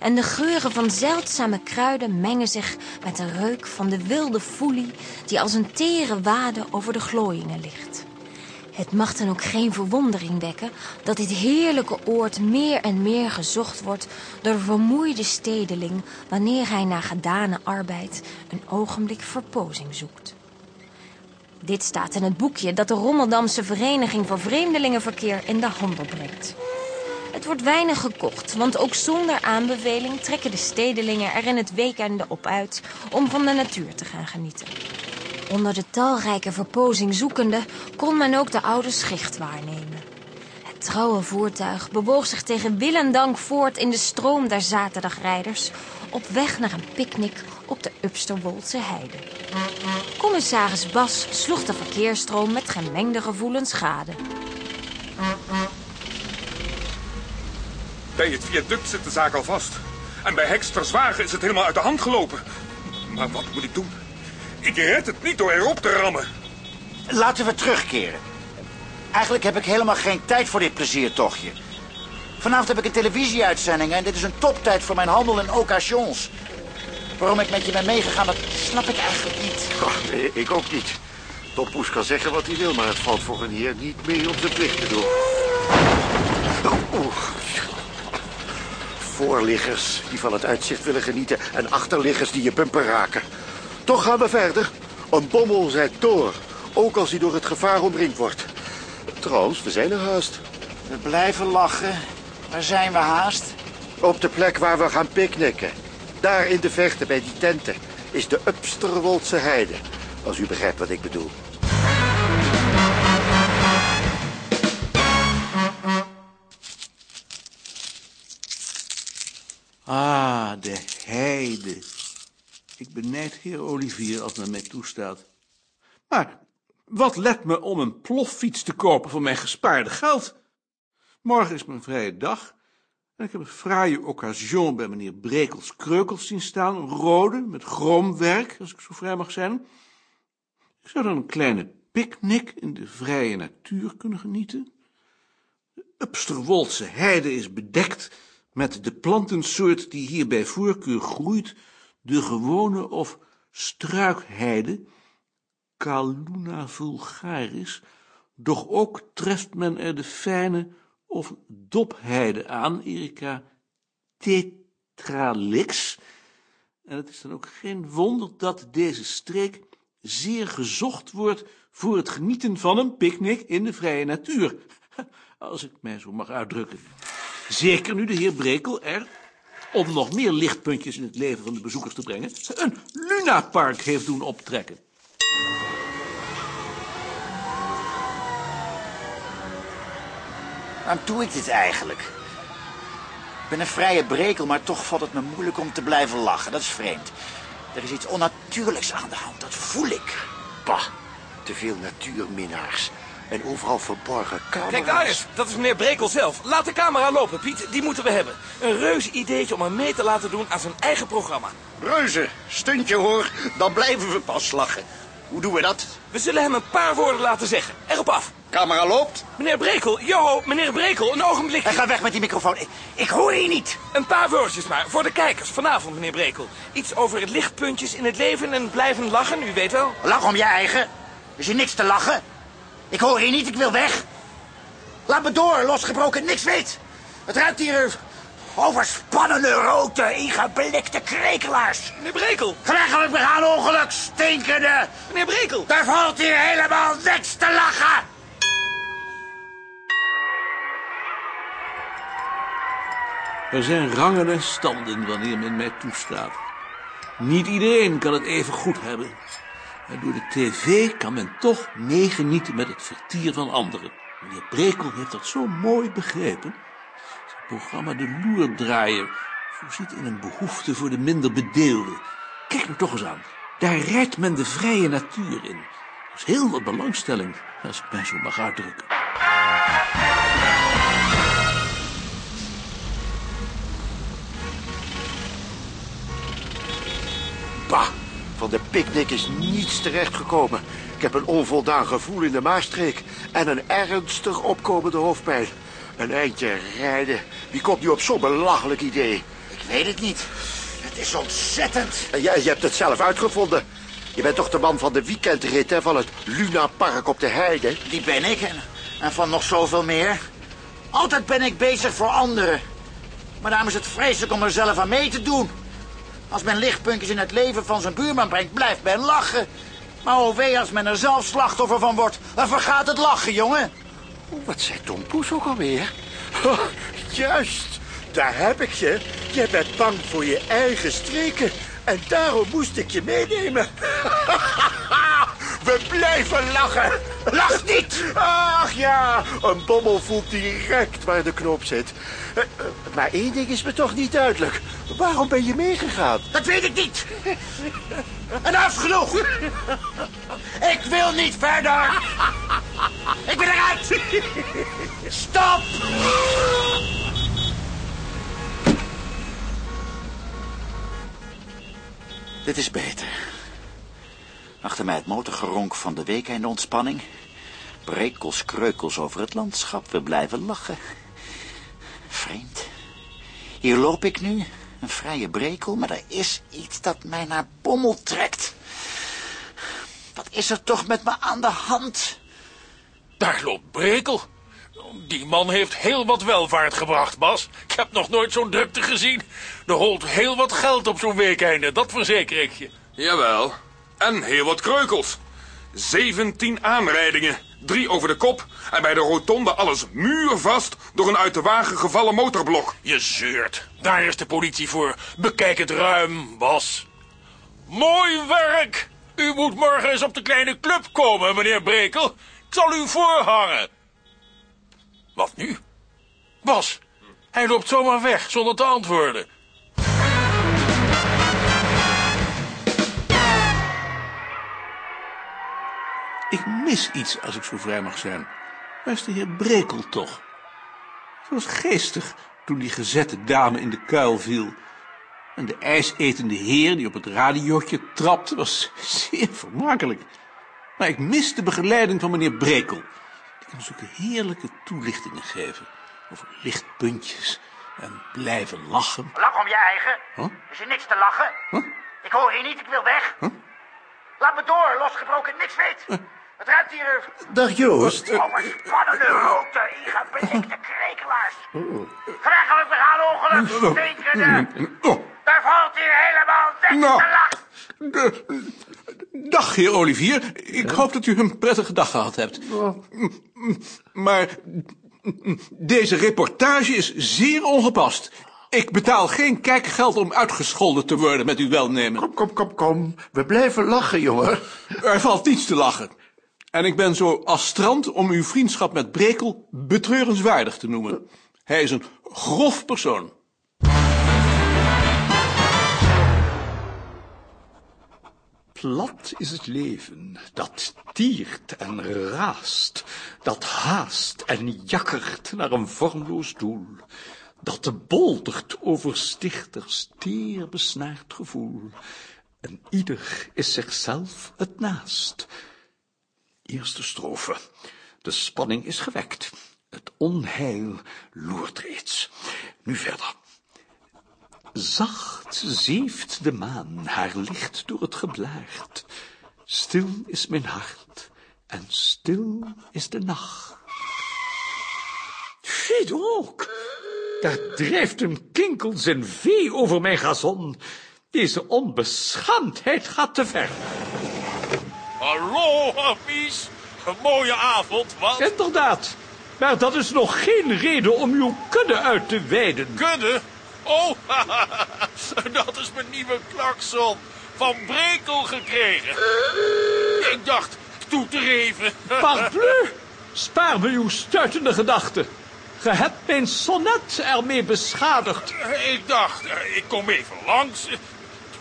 En de geuren van zeldzame kruiden mengen zich met de reuk van de wilde foelie... die als een tere wade over de glooiingen ligt. Het mag dan ook geen verwondering wekken dat dit heerlijke oord meer en meer gezocht wordt door de vermoeide stedeling wanneer hij na gedane arbeid een ogenblik verpozing zoekt. Dit staat in het boekje dat de Rommeldamse Vereniging voor Vreemdelingenverkeer in de handel brengt. Het wordt weinig gekocht, want ook zonder aanbeveling trekken de stedelingen er in het weekende op uit om van de natuur te gaan genieten. Onder de talrijke verpozing zoekende kon men ook de oude schicht waarnemen. Het trouwe voertuig bewoog zich tegen wil en dank voort in de stroom der zaterdagrijders op weg naar een picknick op de Upsterwoldse heide. Commissaris Bas sloeg de verkeersstroom met gemengde gevoelens gade. Bij het viaduct zit de zaak al vast. En bij Heksterswagen is het helemaal uit de hand gelopen. Maar wat moet ik doen? Ik red het niet door erop te rammen. Laten we terugkeren. Eigenlijk heb ik helemaal geen tijd voor dit pleziertochtje. Vanavond heb ik een televisieuitzending en dit is een toptijd voor mijn handel in occasions. Waarom ik met je ben meegegaan, dat snap ik eigenlijk niet. Oh, nee, ik ook niet. Tom Poes kan zeggen wat hij wil, maar het valt voor een heer niet mee om zijn plicht te doen. Oh, oeh. Voorliggers die van het uitzicht willen genieten en achterliggers die je bumper raken. Toch gaan we verder. Een bommel zei door, ook als hij door het gevaar omringd wordt. Trouwens, we zijn er haast. We blijven lachen. Waar zijn we haast? Op de plek waar we gaan picknicken. Daar in de verte bij die tenten is de Upsterwoldse heide. Als u begrijpt wat ik bedoel. Ah, de heide. Ik benijd heer Olivier als men mij toestaat. Maar wat let me om een ploffiets te kopen voor mijn gespaarde geld? Morgen is mijn vrije dag en ik heb een fraaie occasion bij meneer Brekels Kreukels zien staan, rode, met chromwerk, als ik zo vrij mag zijn. Ik zou dan een kleine picknick in de vrije natuur kunnen genieten. De Upsterwoldse heide is bedekt met de plantensoort die hier bij voorkeur groeit, de gewone of struikheide, Caluna vulgaris, doch ook treft men er de fijne of dopheide aan, Erika tetralix. En het is dan ook geen wonder dat deze streek zeer gezocht wordt voor het genieten van een picknick in de vrije natuur. Als ik mij zo mag uitdrukken. Zeker nu de heer Brekel er, om nog meer lichtpuntjes in het leven van de bezoekers te brengen, een lunapark heeft doen optrekken. Waarom doe ik dit eigenlijk? Ik ben een vrije brekel, maar toch valt het me moeilijk om te blijven lachen. Dat is vreemd. Er is iets onnatuurlijks aan de hand, dat voel ik. Bah, te veel natuurminnaars. En overal verborgen camera's. Kijk daar eens, dat is meneer Brekel zelf. Laat de camera lopen, Piet, die moeten we hebben. Een reus ideetje om hem mee te laten doen aan zijn eigen programma. Reuze, stuntje hoor, dan blijven we pas lachen. Hoe doen we dat? We zullen hem een paar woorden laten zeggen. Erop af. Camera loopt. Meneer Brekel, joho, meneer Brekel, een ogenblik. Hij gaat weg met die microfoon. Ik, ik hoor je niet. Een paar woordjes maar, voor de kijkers vanavond, meneer Brekel. Iets over het lichtpuntjes in het leven en blijven lachen, u weet wel. Lach om je eigen. Is je niks te lachen? Ik hoor je niet, ik wil weg. Laat me door, losgebroken, niks weet. Het ruikt hier overspannende, rode, ingeblikte krekelaars. Meneer Brekel. Krijgelijk begaan ongeluk, stinkende. Meneer Brekel. Daar valt hier helemaal niks te lachen. Er zijn rangen en standen wanneer men mij toestaat. Niet iedereen kan het even goed hebben. En door de tv kan men toch meegenieten met het vertier van anderen. Meneer Brekel heeft dat zo mooi begrepen. Programma De Loerdraaier voorziet in een behoefte voor de minder bedeelden. Kijk nu toch eens aan. Daar rijdt men de vrije natuur in. Dat is heel wat belangstelling, als ik mij zo mag uitdrukken. Bah, van de picknick is niets terechtgekomen. Ik heb een onvoldaan gevoel in de maagstreek en een ernstig opkomende hoofdpijn. Een eindje rijden. Wie komt nu op zo'n belachelijk idee? Ik weet het niet. Het is ontzettend. En jij je hebt het zelf uitgevonden. Je bent toch de man van de weekendrit hè, van het Luna Park op de Heide? Die ben ik en, en van nog zoveel meer. Altijd ben ik bezig voor anderen. Maar daarom is het vreselijk om er zelf aan mee te doen. Als men lichtpuntjes in het leven van zijn buurman brengt, blijft men lachen. Maar oh wee als men er zelf slachtoffer van wordt. Dan vergaat het lachen, jongen. Oh, wat zei Tom Poes ook alweer? Oh, juist, daar heb ik je. Je bent bang voor je eigen streken. En daarom moest ik je meenemen. We blijven lachen. Lach niet! Ach ja, een bommel voelt direct waar de knop zit. Eh, eh, Maar één ding is me toch niet duidelijk. Waarom ben je meegegaan? Dat weet ik niet. En dat is genoeg. Ik wil niet verder. Ik ben eruit. Stop. Dit is beter. Achter mij het motorgeronk van de week en de ontspanning. Brekels, kreukels over het landschap. We blijven lachen. Vreemd. Hier loop ik nu, een vrije brekel, maar er is iets dat mij naar bommel trekt. Wat is er toch met me aan de hand? Daar loopt Brekel. Die man heeft heel wat welvaart gebracht, Bas. Ik heb nog nooit zo'n drukte gezien. Er holt heel wat geld op zo'n weekeinde, dat verzeker ik je. Jawel. En heel wat kreukels. 17 aanrijdingen. Drie over de kop. En bij de rotonde alles muurvast door een uit de wagen gevallen motorblok. Je zeurt. Daar is de politie voor. Bekijk het ruim, Bas. Mooi werk! U moet morgen eens op de kleine club komen, meneer Brekel. Ik zal u voorhangen. Wat nu? Bas, hij loopt zomaar weg zonder te antwoorden. Ik mis iets, als ik zo vrij mag zijn. Waar is de heer Brekel toch? Het was geestig toen die gezette dame in de kuil viel. En de ijsetende heer die op het radiotje trapte was zeer vermakelijk. Maar ik mis de begeleiding van meneer Brekel. Die kan zulke heerlijke toelichtingen geven over lichtpuntjes en blijven lachen. Lach om je eigen. Huh? Is er niks te lachen? Huh? Ik hoor je niet, ik wil weg. Laat me door, losgebroken, niks weet. Het ruikt hier... Dag Joost. Oh, wat spannende route, ingebelikte krekelaars. Vrijgelijk begaan ongeluk, stinkende. Daar valt hier helemaal Nou. te lachen. De- Dag, heer Olivier. Ik hoop dat u een prettige dag gehad hebt. Maar deze reportage is zeer ongepast. Ik betaal geen kijkgeld om uitgescholden te worden met uw welnemen. Kom, kom, kom, kom. We blijven lachen, jongen. Er valt niets te lachen. En ik ben zo astrant om uw vriendschap met Brekel betreurenswaardig te noemen. Hij is een grof persoon. Plat is het leven, dat tiert en raast, dat haast en jakkert naar een vormloos doel, dat boldert over stichters teer besnaard gevoel, en ieder is zichzelf het naast. Eerste strofe. De spanning is gewekt. Het onheil loert reeds. Nu verder. Zacht zeeft de maan haar licht door het geblaert. Stil is mijn hart en stil is de nacht. Zie ook, daar drijft een kinkel zijn vee over mijn gazon. Deze onbeschaamdheid gaat te ver. Hallo, Amies. Een mooie avond, wat? Inderdaad, maar dat is nog geen reden om uw kudde uit te wijden. Kudde? Oh, dat is mijn nieuwe klakson. Van Brekel gekregen. Ik dacht, ik doe het er even. Parbleu, spaar me uw stuitende gedachten. Ge hebt mijn sonnet ermee beschadigd. Ik dacht, ik kom even langs.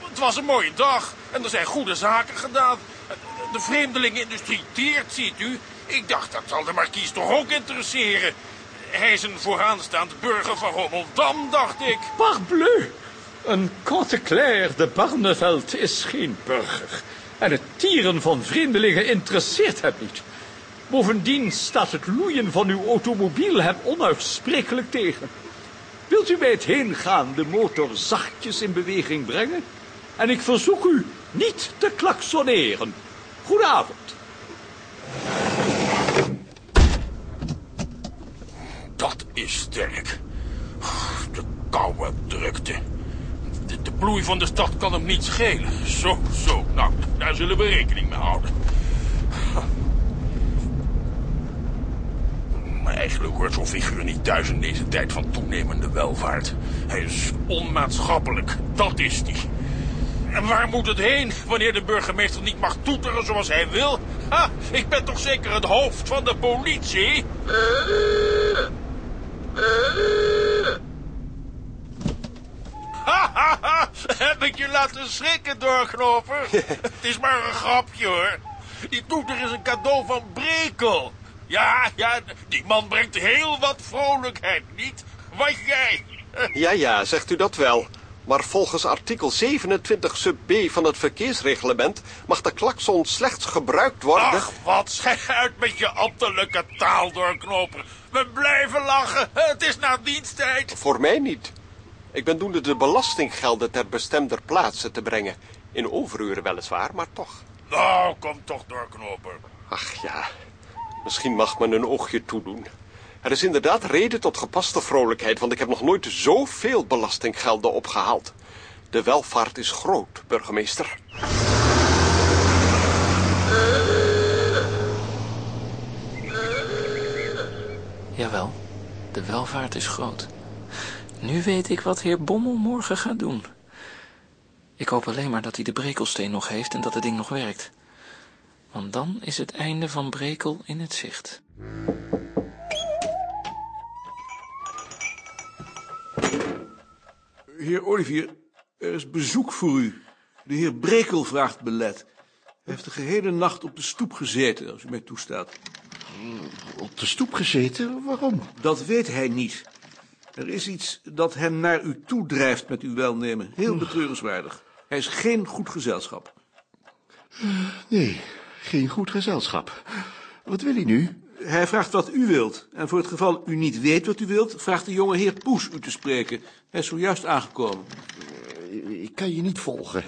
Het was een mooie dag en er zijn goede zaken gedaan. De vreemdelingenindustrie teert, ziet u. Ik dacht, dat zal de markies toch ook interesseren. Hij is een vooraanstaand burger van Rommeldam, dacht ik. Parbleu, een Conteclair de Barneveld is geen burger. En het tieren van vreemdelingen interesseert hem niet. Bovendien staat het loeien van uw automobiel hem onuitsprekelijk tegen. Wilt u bij het heengaan de motor zachtjes in beweging brengen? En ik verzoek u niet te klaksoneren. Goedenavond. Dat is sterk. De koude drukte. De, De bloei van de stad kan hem niet schelen. Zo, zo. Nou, daar zullen we rekening mee houden. Maar eigenlijk hoort zo'n figuur niet thuis in deze tijd van toenemende welvaart. Hij is onmaatschappelijk, dat is hij. En waar moet het heen wanneer de burgemeester niet mag toeteren zoals hij wil? Ha, ik ben toch zeker het hoofd van de politie? Ha, ha, ha. Heb ik je laten schrikken, doorknoper? het is maar een grapje, hoor. Die toeter is een cadeau van Brekel. Ja, ja, die man brengt heel wat vrolijkheid, niet? Wat jij? Ja, ja, zegt u dat wel. Maar volgens artikel 27 sub B van het verkeersreglement mag de klakson slechts gebruikt worden... Ach, wat schijt uit met je ambtelijke taal doorknopen. We blijven lachen. Het is na diensttijd. Voor mij niet. Ik ben doende de belastinggelden ter bestemder plaatse te brengen. In overuren weliswaar, maar toch. Nou, kom toch doorknopen. Ach ja, misschien mag men een oogje toedoen. Er is inderdaad reden tot gepaste vrolijkheid, want ik heb nog nooit zoveel belastinggelden opgehaald. De welvaart is groot, burgemeester. Jawel, de welvaart is groot. Nu weet ik wat heer Bommel morgen gaat doen. Ik hoop alleen maar dat hij de brekelsteen nog heeft en dat het ding nog werkt. Want dan is het einde van Brekel in het zicht. Heer Olivier, er is bezoek voor u. De heer Brekel vraagt belet. Hij heeft de gehele nacht op de stoep gezeten, als u mij toestaat. Op de stoep gezeten? Waarom? Dat weet hij niet. Er is iets dat hem naar u toe drijft met uw welnemen. Heel betreurenswaardig. Hij is geen goed gezelschap. Nee, geen goed gezelschap. Wat wil hij nu? Hij vraagt wat u wilt. En voor het geval u niet weet wat u wilt, vraagt de jonge heer Poes u te spreken. Hij is zojuist aangekomen. Ik kan je niet volgen.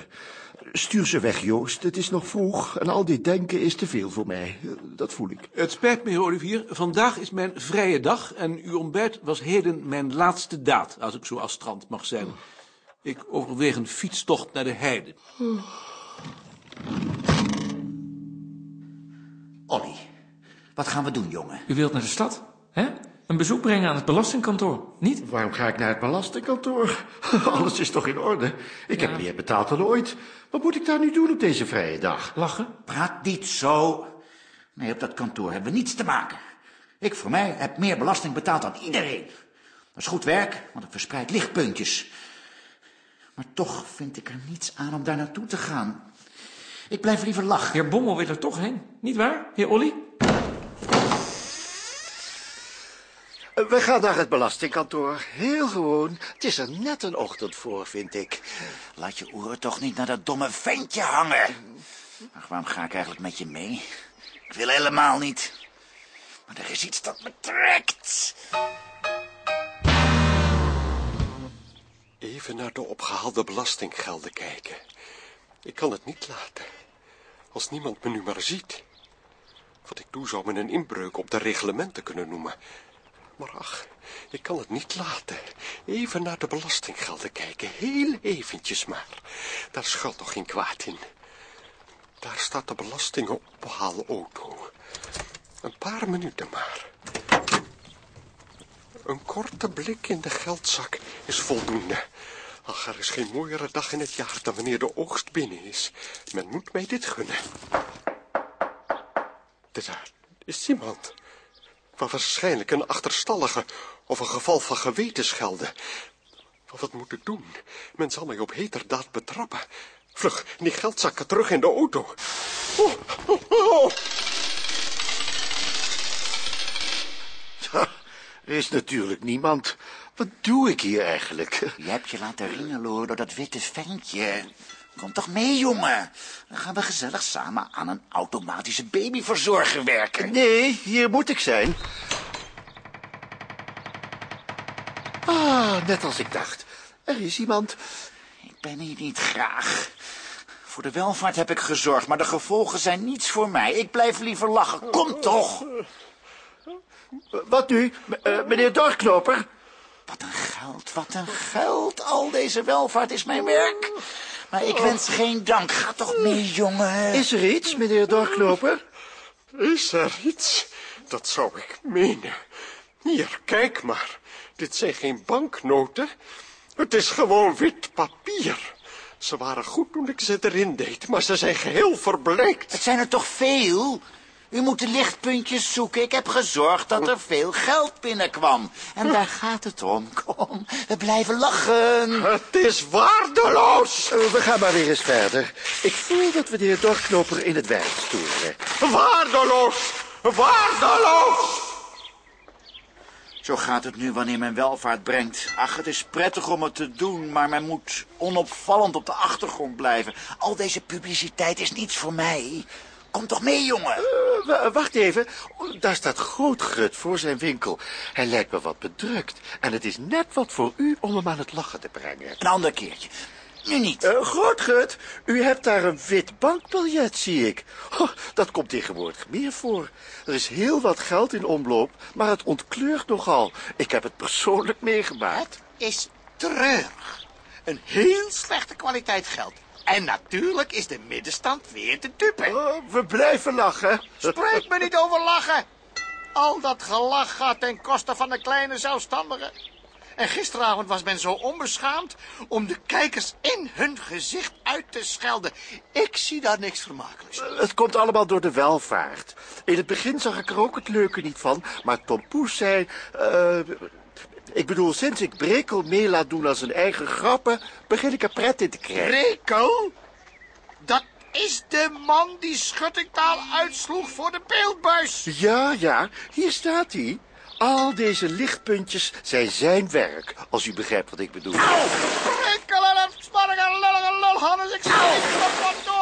Stuur ze weg, Joost. Het is nog vroeg en al dit denken is te veel voor mij. Dat voel ik. Het spijt me, heer Olivier. Vandaag is mijn vrije dag en uw ontbijt was heden mijn laatste daad, als ik zo astrand mag zijn. Ik overweeg een fietstocht naar de heide. Olly, wat gaan we doen, jongen? U wilt naar de stad, hè? Een bezoek brengen aan het belastingkantoor, niet? Waarom ga ik naar het belastingkantoor? Alles is toch in orde? Ik heb meer betaald dan ooit. Wat moet ik daar nu doen op deze vrije dag? Lachen? Praat niet zo. Nee, op dat kantoor hebben we niets te maken. Ik voor mij heb meer belasting betaald dan iedereen. Dat is goed werk, want het verspreidt lichtpuntjes. Maar toch vind ik er niets aan om daar naartoe te gaan. Ik blijf liever lachen. Heer Bommel wil er toch heen, niet waar, heer Olly? We gaan naar het belastingkantoor. Heel gewoon. Het is er net een ochtend voor, vind ik. Laat je oren toch niet naar dat domme ventje hangen. Ach, waarom ga ik eigenlijk met je mee? Ik wil helemaal niet. Maar er is iets dat me trekt. Even naar de opgehaalde belastinggelden kijken. Ik kan het niet laten. Als niemand me nu maar ziet. Wat ik doe zou men een inbreuk op de reglementen kunnen noemen. Maar ach, ik kan het niet laten. Even naar de belastinggelden kijken. Heel eventjes maar. Daar schuilt toch geen kwaad in. Daar staat de belastingophaalauto. Een paar minuten maar. Een korte blik in de geldzak is voldoende. Ach, er is geen mooiere dag in het jaar dan wanneer de oogst binnen is. Men moet mij dit gunnen. Daar is iemand. Maar waarschijnlijk een achterstallige of een geval van gewetensgelden. Wat moet ik doen? Men zal mij op heterdaad betrappen. Vlug, die geldzakken terug in de auto. Oh, oh, oh. Er is natuurlijk niemand. Wat doe ik hier eigenlijk? Je hebt je laten ringeloren door dat witte ventje. Kom toch mee, jongen. Dan gaan we gezellig samen aan een automatische babyverzorger werken. Nee, hier moet ik zijn. Ah, net als ik dacht. Er is iemand. Ik ben hier niet graag. Voor de welvaart heb ik gezorgd, maar de gevolgen zijn niets voor mij. Ik blijf liever lachen. Kom toch. Wat nu, M- eh, meneer Dorknoper? Wat een geld, wat een geld. Al deze welvaart is mijn werk. Maar ik wens geen dank. Ga toch mee, jongen. Is er iets, meneer Dorknoper? Is er iets? Dat zou ik menen. Hier, kijk maar. Dit zijn geen banknoten. Het is gewoon wit papier. Ze waren goed toen ik ze erin deed, maar ze zijn geheel verbleekt. Het zijn er toch veel? U moet de lichtpuntjes zoeken. Ik heb gezorgd dat er veel geld binnenkwam. En daar gaat het om. Kom, we blijven lachen. Het is waardeloos. Eh, we gaan maar weer eens verder. Ik voel dat we de heer Dorknoper in het werk storen. Waardeloos! Waardeloos! Zo gaat het nu wanneer men welvaart brengt. Ach, het is prettig om het te doen, maar men moet onopvallend op de achtergrond blijven. Al deze publiciteit is niets voor mij. Kom toch mee, jongen. Uh, wacht even. Daar staat Grootgrut voor zijn winkel. Hij lijkt me wat bedrukt. En het is net wat voor u om hem aan het lachen te brengen. Een ander keertje. Nu niet. Uh, Grootgrut, u hebt daar een wit bankbiljet, zie ik. Oh, dat komt tegenwoordig meer voor. Er is heel wat geld in omloop, maar het ontkleurt nogal. Ik heb het persoonlijk meegemaakt. Het is treurig. Een heel slechte kwaliteit geld. En natuurlijk is de middenstand weer te dupe. Oh, we blijven lachen. Spreek me niet over lachen. Al dat gelach gaat ten koste van de kleine zelfstandigen. En gisteravond was men zo onbeschaamd om de kijkers in hun gezicht uit te schelden. Ik zie daar niks vermakelijks. Het komt allemaal door de welvaart. In het begin zag ik er ook het leuke niet van, maar Tom Poes zei... Uh, ik bedoel, sinds ik Brekel mee laat doen als een eigen grappen, begin ik er pret in te krijgen. Brekel? Dat is de man die schuttingtaal uitsloeg voor de beeldbuis. Ja, ja, hier staat hij. Al deze lichtpuntjes zijn zijn werk, als u begrijpt wat ik bedoel. Brekel en het sparrige lullige lulhannes, ik zal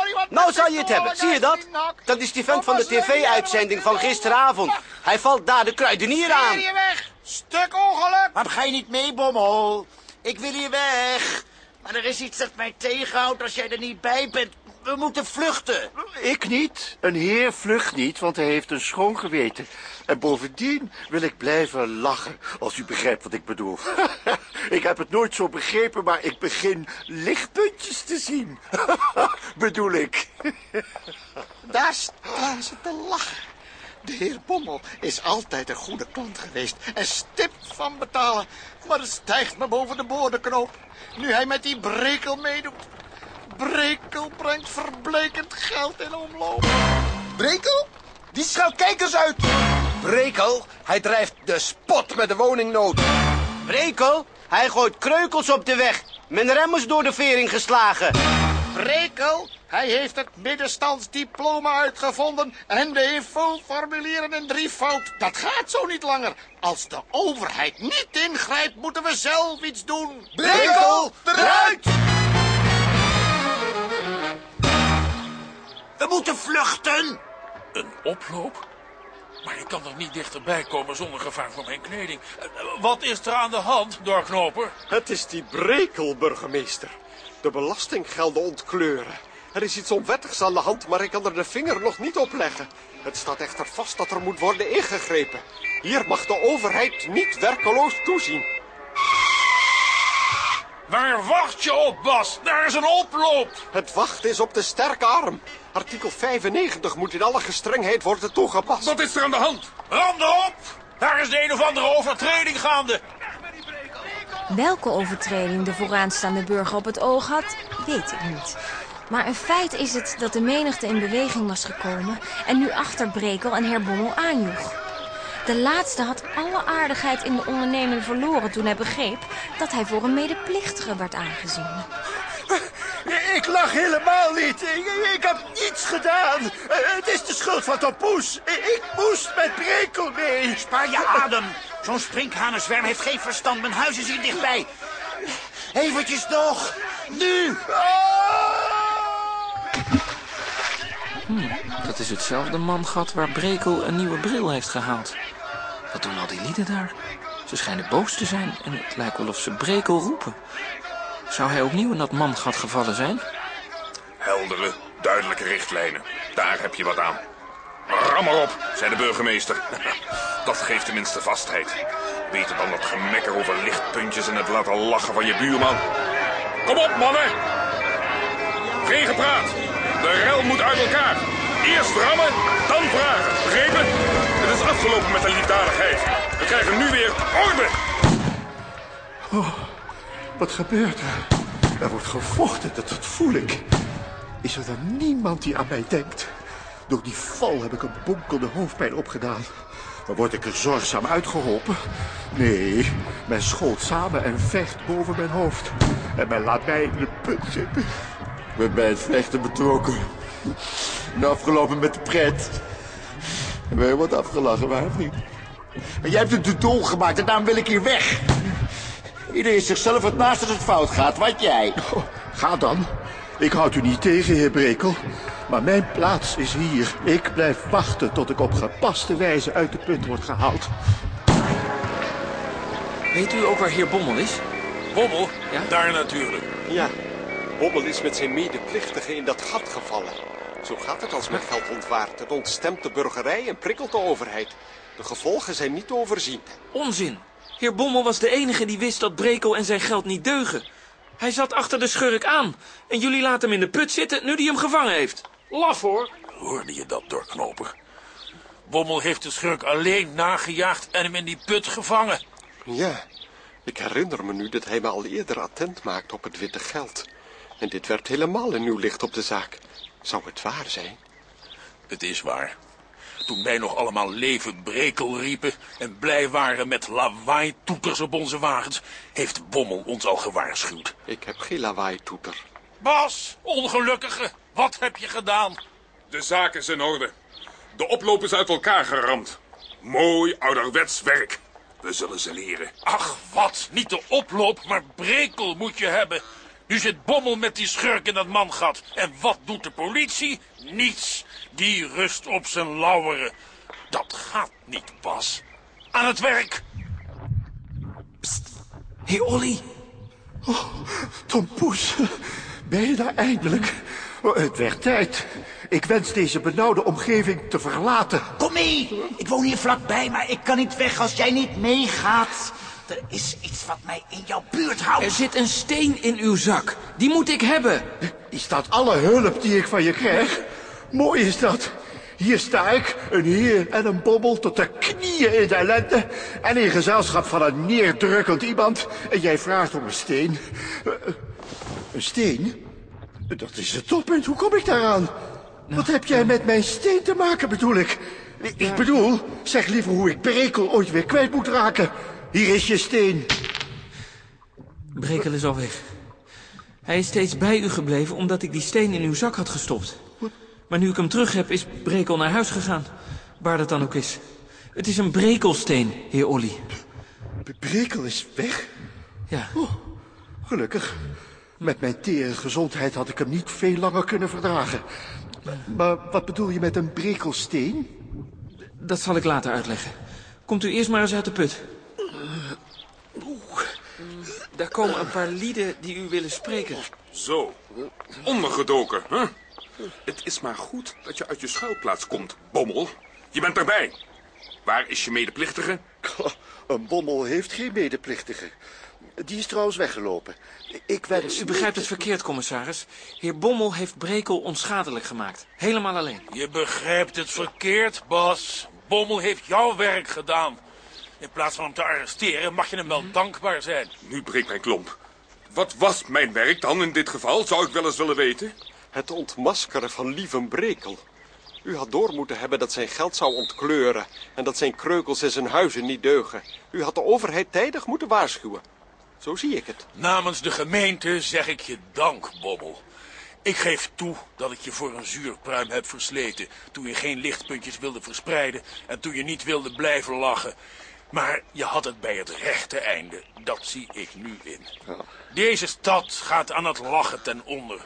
niet Nou zal je het hebben, zie je dat? Dat is die vent van de tv-uitzending van gisteravond. Hij valt daar de kruidenier aan. Hier weg, stuk ongeluk. Waarom ga je niet mee, Bommel? Ik wil hier weg. Maar er is iets dat mij tegenhoudt als jij er niet bij bent. We moeten vluchten. Ik niet. Een heer vlucht niet, want hij heeft een schoon geweten. En bovendien wil ik blijven lachen, als u begrijpt wat ik bedoel. ik heb het nooit zo begrepen, maar ik begin lichtpuntjes te zien. bedoel ik. Daar staan ze te lachen. De heer Bommel is altijd een goede klant geweest en stipt van betalen. Maar het stijgt me boven de boordenknoop. Nu hij met die brekel meedoet. Brekel brengt verblekend geld in omloop. Brekel? Die schuilt kijkers uit. Brekel, hij drijft de spot met de woningnood. Brekel, hij gooit kreukels op de weg. Mijn rem is door de vering geslagen. Brekel, hij heeft het middenstandsdiploma uitgevonden en de invulformulieren in drievoud. Dat gaat zo niet langer. Als de overheid niet ingrijpt, moeten we zelf iets doen. Brekel, eruit! We moeten vluchten. Een oploop? Maar ik kan er niet dichterbij komen zonder gevaar voor mijn kleding. Wat is er aan de hand, Dorknoper? Het is die Brekel, burgemeester. De belastinggelden ontkleuren. Er is iets onwettigs aan de hand, maar ik kan er de vinger nog niet op leggen. Het staat echter vast dat er moet worden ingegrepen. Hier mag de overheid niet werkeloos toezien. Waar wacht je op, Bas? Daar is een oploop. Het wachten is op de sterke arm. Artikel 95 moet in alle gestrengheid worden toegepast. Wat is er aan de hand? Randen op! Daar is de een of andere overtreding gaande. Welke overtreding de vooraanstaande burger op het oog had, weet ik niet. Maar een feit is het dat de menigte in beweging was gekomen... en nu achter Brekel en heer Bommel aanjoeg. De laatste had alle aardigheid in de onderneming verloren toen hij begreep... dat hij voor een medeplichtige werd aangezien. Ik lach helemaal niet. Ik, ik heb niets gedaan. Het is de schuld van Tompoes. Ik, ik, moest met Brekel mee. Spaar je adem. Zo'n sprinkhanenzwerm heeft geen verstand. Mijn huis is hier dichtbij. Eventjes nog. Nu. Hm, dat is hetzelfde mangat waar Brekel een nieuwe bril heeft gehaald. Wat doen al die lieden daar? Ze schijnen boos te zijn en het lijkt wel of ze Brekel roepen. Zou hij opnieuw in dat mangat gevallen zijn? Heldere, duidelijke richtlijnen. Daar heb je wat aan. Ram maar op, zei de burgemeester. Dat geeft tenminste vastheid. Beter dan dat gemekker over lichtpuntjes en het laten lachen van je buurman. Kom op, mannen! Geen gepraat. De rel moet uit elkaar. Eerst rammen, dan vragen. Begrepen? Het is afgelopen met de liefdadigheid. We krijgen nu weer orde. Oh, wat gebeurt er? Er wordt gevochten, dat, dat voel ik. Is er dan niemand die aan mij denkt? Door die val heb ik een bonkelde hoofdpijn opgedaan. Maar word ik er zorgzaam uitgeholpen? Nee, men schoot samen en vecht boven mijn hoofd. En men laat mij in de put zitten. Ik ben bij het vechten betrokken. En afgelopen met de pret. En ben je wat afgelachen, waar of niet? En jij hebt het te dol gemaakt en daarom wil ik hier weg. Iedereen is zichzelf het naast als het fout gaat. Wat jij? Oh, ga dan. Ik houd u niet tegen, heer Brekel. Maar mijn plaats is hier. Ik blijf wachten tot ik op gepaste wijze uit de put word gehaald. Weet u ook waar heer Bommel is? Bommel? Ja? Daar natuurlijk. Ja, Bommel is met zijn medeplichtige in dat gat gevallen. Zo gaat het als men geld ontwaart. Het ontstemt de burgerij en prikkelt de overheid. De gevolgen zijn niet te overzien. Onzin. Heer Bommel was de enige die wist dat Brekel en zijn geld niet deugen. Hij zat achter de schurk aan. En jullie laten hem in de put zitten nu hij hem gevangen heeft. Laf hoor. Hoorde je dat, doorknoper? Bommel heeft de schurk alleen nagejaagd en hem in die put gevangen. Ja, ik herinner me nu dat hij me al eerder attent maakte op het witte geld. En dit werpt helemaal een nieuw licht op de zaak. Zou het waar zijn? Het is waar. Toen wij nog allemaal leven brekel riepen en blij waren met lawaai-toeters op onze wagens, heeft Bommel ons al gewaarschuwd. Ik heb geen lawaai-toeter. Bas, ongelukkige, wat heb je gedaan? De zaak is in orde. De oploop is uit elkaar geramd. Mooi ouderwets werk. We zullen ze leren. Ach, wat? Niet de oploop, maar brekel moet je hebben. Nu zit Bommel met die schurk in dat mangat. En wat doet de politie? Niets. Die rust op zijn lauweren. Dat gaat niet, Bas. Aan het werk. Psst. Hé, hey, Olly. Oh, Tom Poes, ben je daar eindelijk? Oh, het werd tijd. Ik wens deze benauwde omgeving te verlaten. Kom mee. Ik woon hier vlakbij, maar ik kan niet weg als jij niet meegaat. Er is iets wat mij in jouw buurt houdt. Er zit een steen in uw zak. Die moet ik hebben. Is dat alle hulp die ik van je krijg? Mooi is dat. Hier sta ik, een heer en een bobbel tot de knieën in de ellende... en in gezelschap van een neerdrukkend iemand... en jij vraagt om een steen. Uh, een steen? Dat is het toppunt. Hoe kom ik daaraan? Nou, Wat heb jij met mijn steen te maken, bedoel ik? Ik bedoel, zeg liever hoe ik Brekel ooit weer kwijt moet raken. Hier is je steen. Brekel is al weg. Hij is steeds bij u gebleven omdat ik die steen in uw zak had gestopt. Maar nu ik hem terug heb, is Brekel naar huis gegaan. Waar dat dan ook is. Het is een brekelsteen, heer Olly. Brekel is weg? Ja. Oh, gelukkig. Met mijn tere gezondheid had ik hem niet veel langer kunnen verdragen. Maar wat bedoel je met een brekelsteen? Dat zal ik later uitleggen. Komt u eerst maar eens uit de put. Daar komen een paar lieden die u willen spreken. Zo, ondergedoken, hè? Het is maar goed dat je uit je schuilplaats komt, Bommel. Je bent erbij. Waar is je medeplichtige? Een bommel heeft geen medeplichtige. Die is trouwens weggelopen. Ik wens... U begrijpt het verkeerd, commissaris. Heer Bommel heeft Brekel onschadelijk gemaakt. Helemaal alleen. Je begrijpt het verkeerd, Bas. Bommel heeft jouw werk gedaan. In plaats van hem te arresteren mag je hem wel dankbaar zijn. Nu breekt mijn klomp. Wat was mijn werk dan in dit geval, zou ik wel eens willen weten? Het ontmaskeren van Lieven Brekel. U had door moeten hebben dat zijn geld zou ontkleuren... en dat zijn kreukels en zijn huizen niet deugen. U had de overheid tijdig moeten waarschuwen. Zo zie ik het. Namens de gemeente zeg ik je dank, Bobbel. Ik geef toe dat ik je voor een zuurpruim heb versleten... toen je geen lichtpuntjes wilde verspreiden... en toen je niet wilde blijven lachen... Maar je had het bij het rechte einde. Dat zie ik nu in. Deze stad gaat aan het lachen ten onder.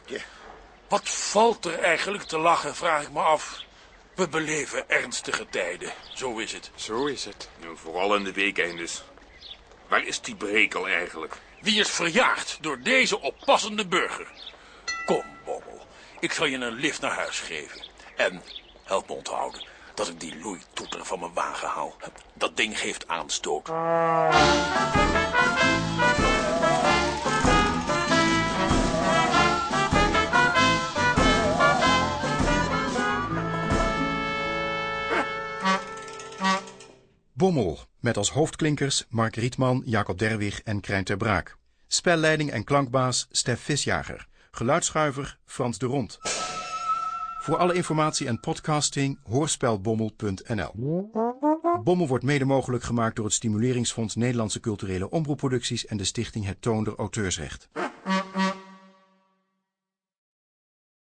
Wat valt er eigenlijk te lachen, vraag ik me af. We beleven ernstige tijden. Zo is het. Zo is het. Ja, vooral in de weekeindes. Waar is die brekel eigenlijk? Wie is verjaagd door deze oppassende burger? Kom, Bommel. Ik zal je een lift naar huis geven. En, help me onthouden. Dat ik die loeitoeter van mijn wagen haal. Dat ding geeft aanstoot. Bommel, met als hoofdklinkers Mark Rietman, Jacob Derwig en Krijn ter Braak. Spelleiding en klankbaas Stef Visjager. Geluidsschuiver Frans de Rond. Voor alle informatie en podcasting hoorspelbommel.nl Bommel wordt mede mogelijk gemaakt door het Stimuleringsfonds Nederlandse Culturele Omroepproducties en de stichting Het Toonder Auteursrecht.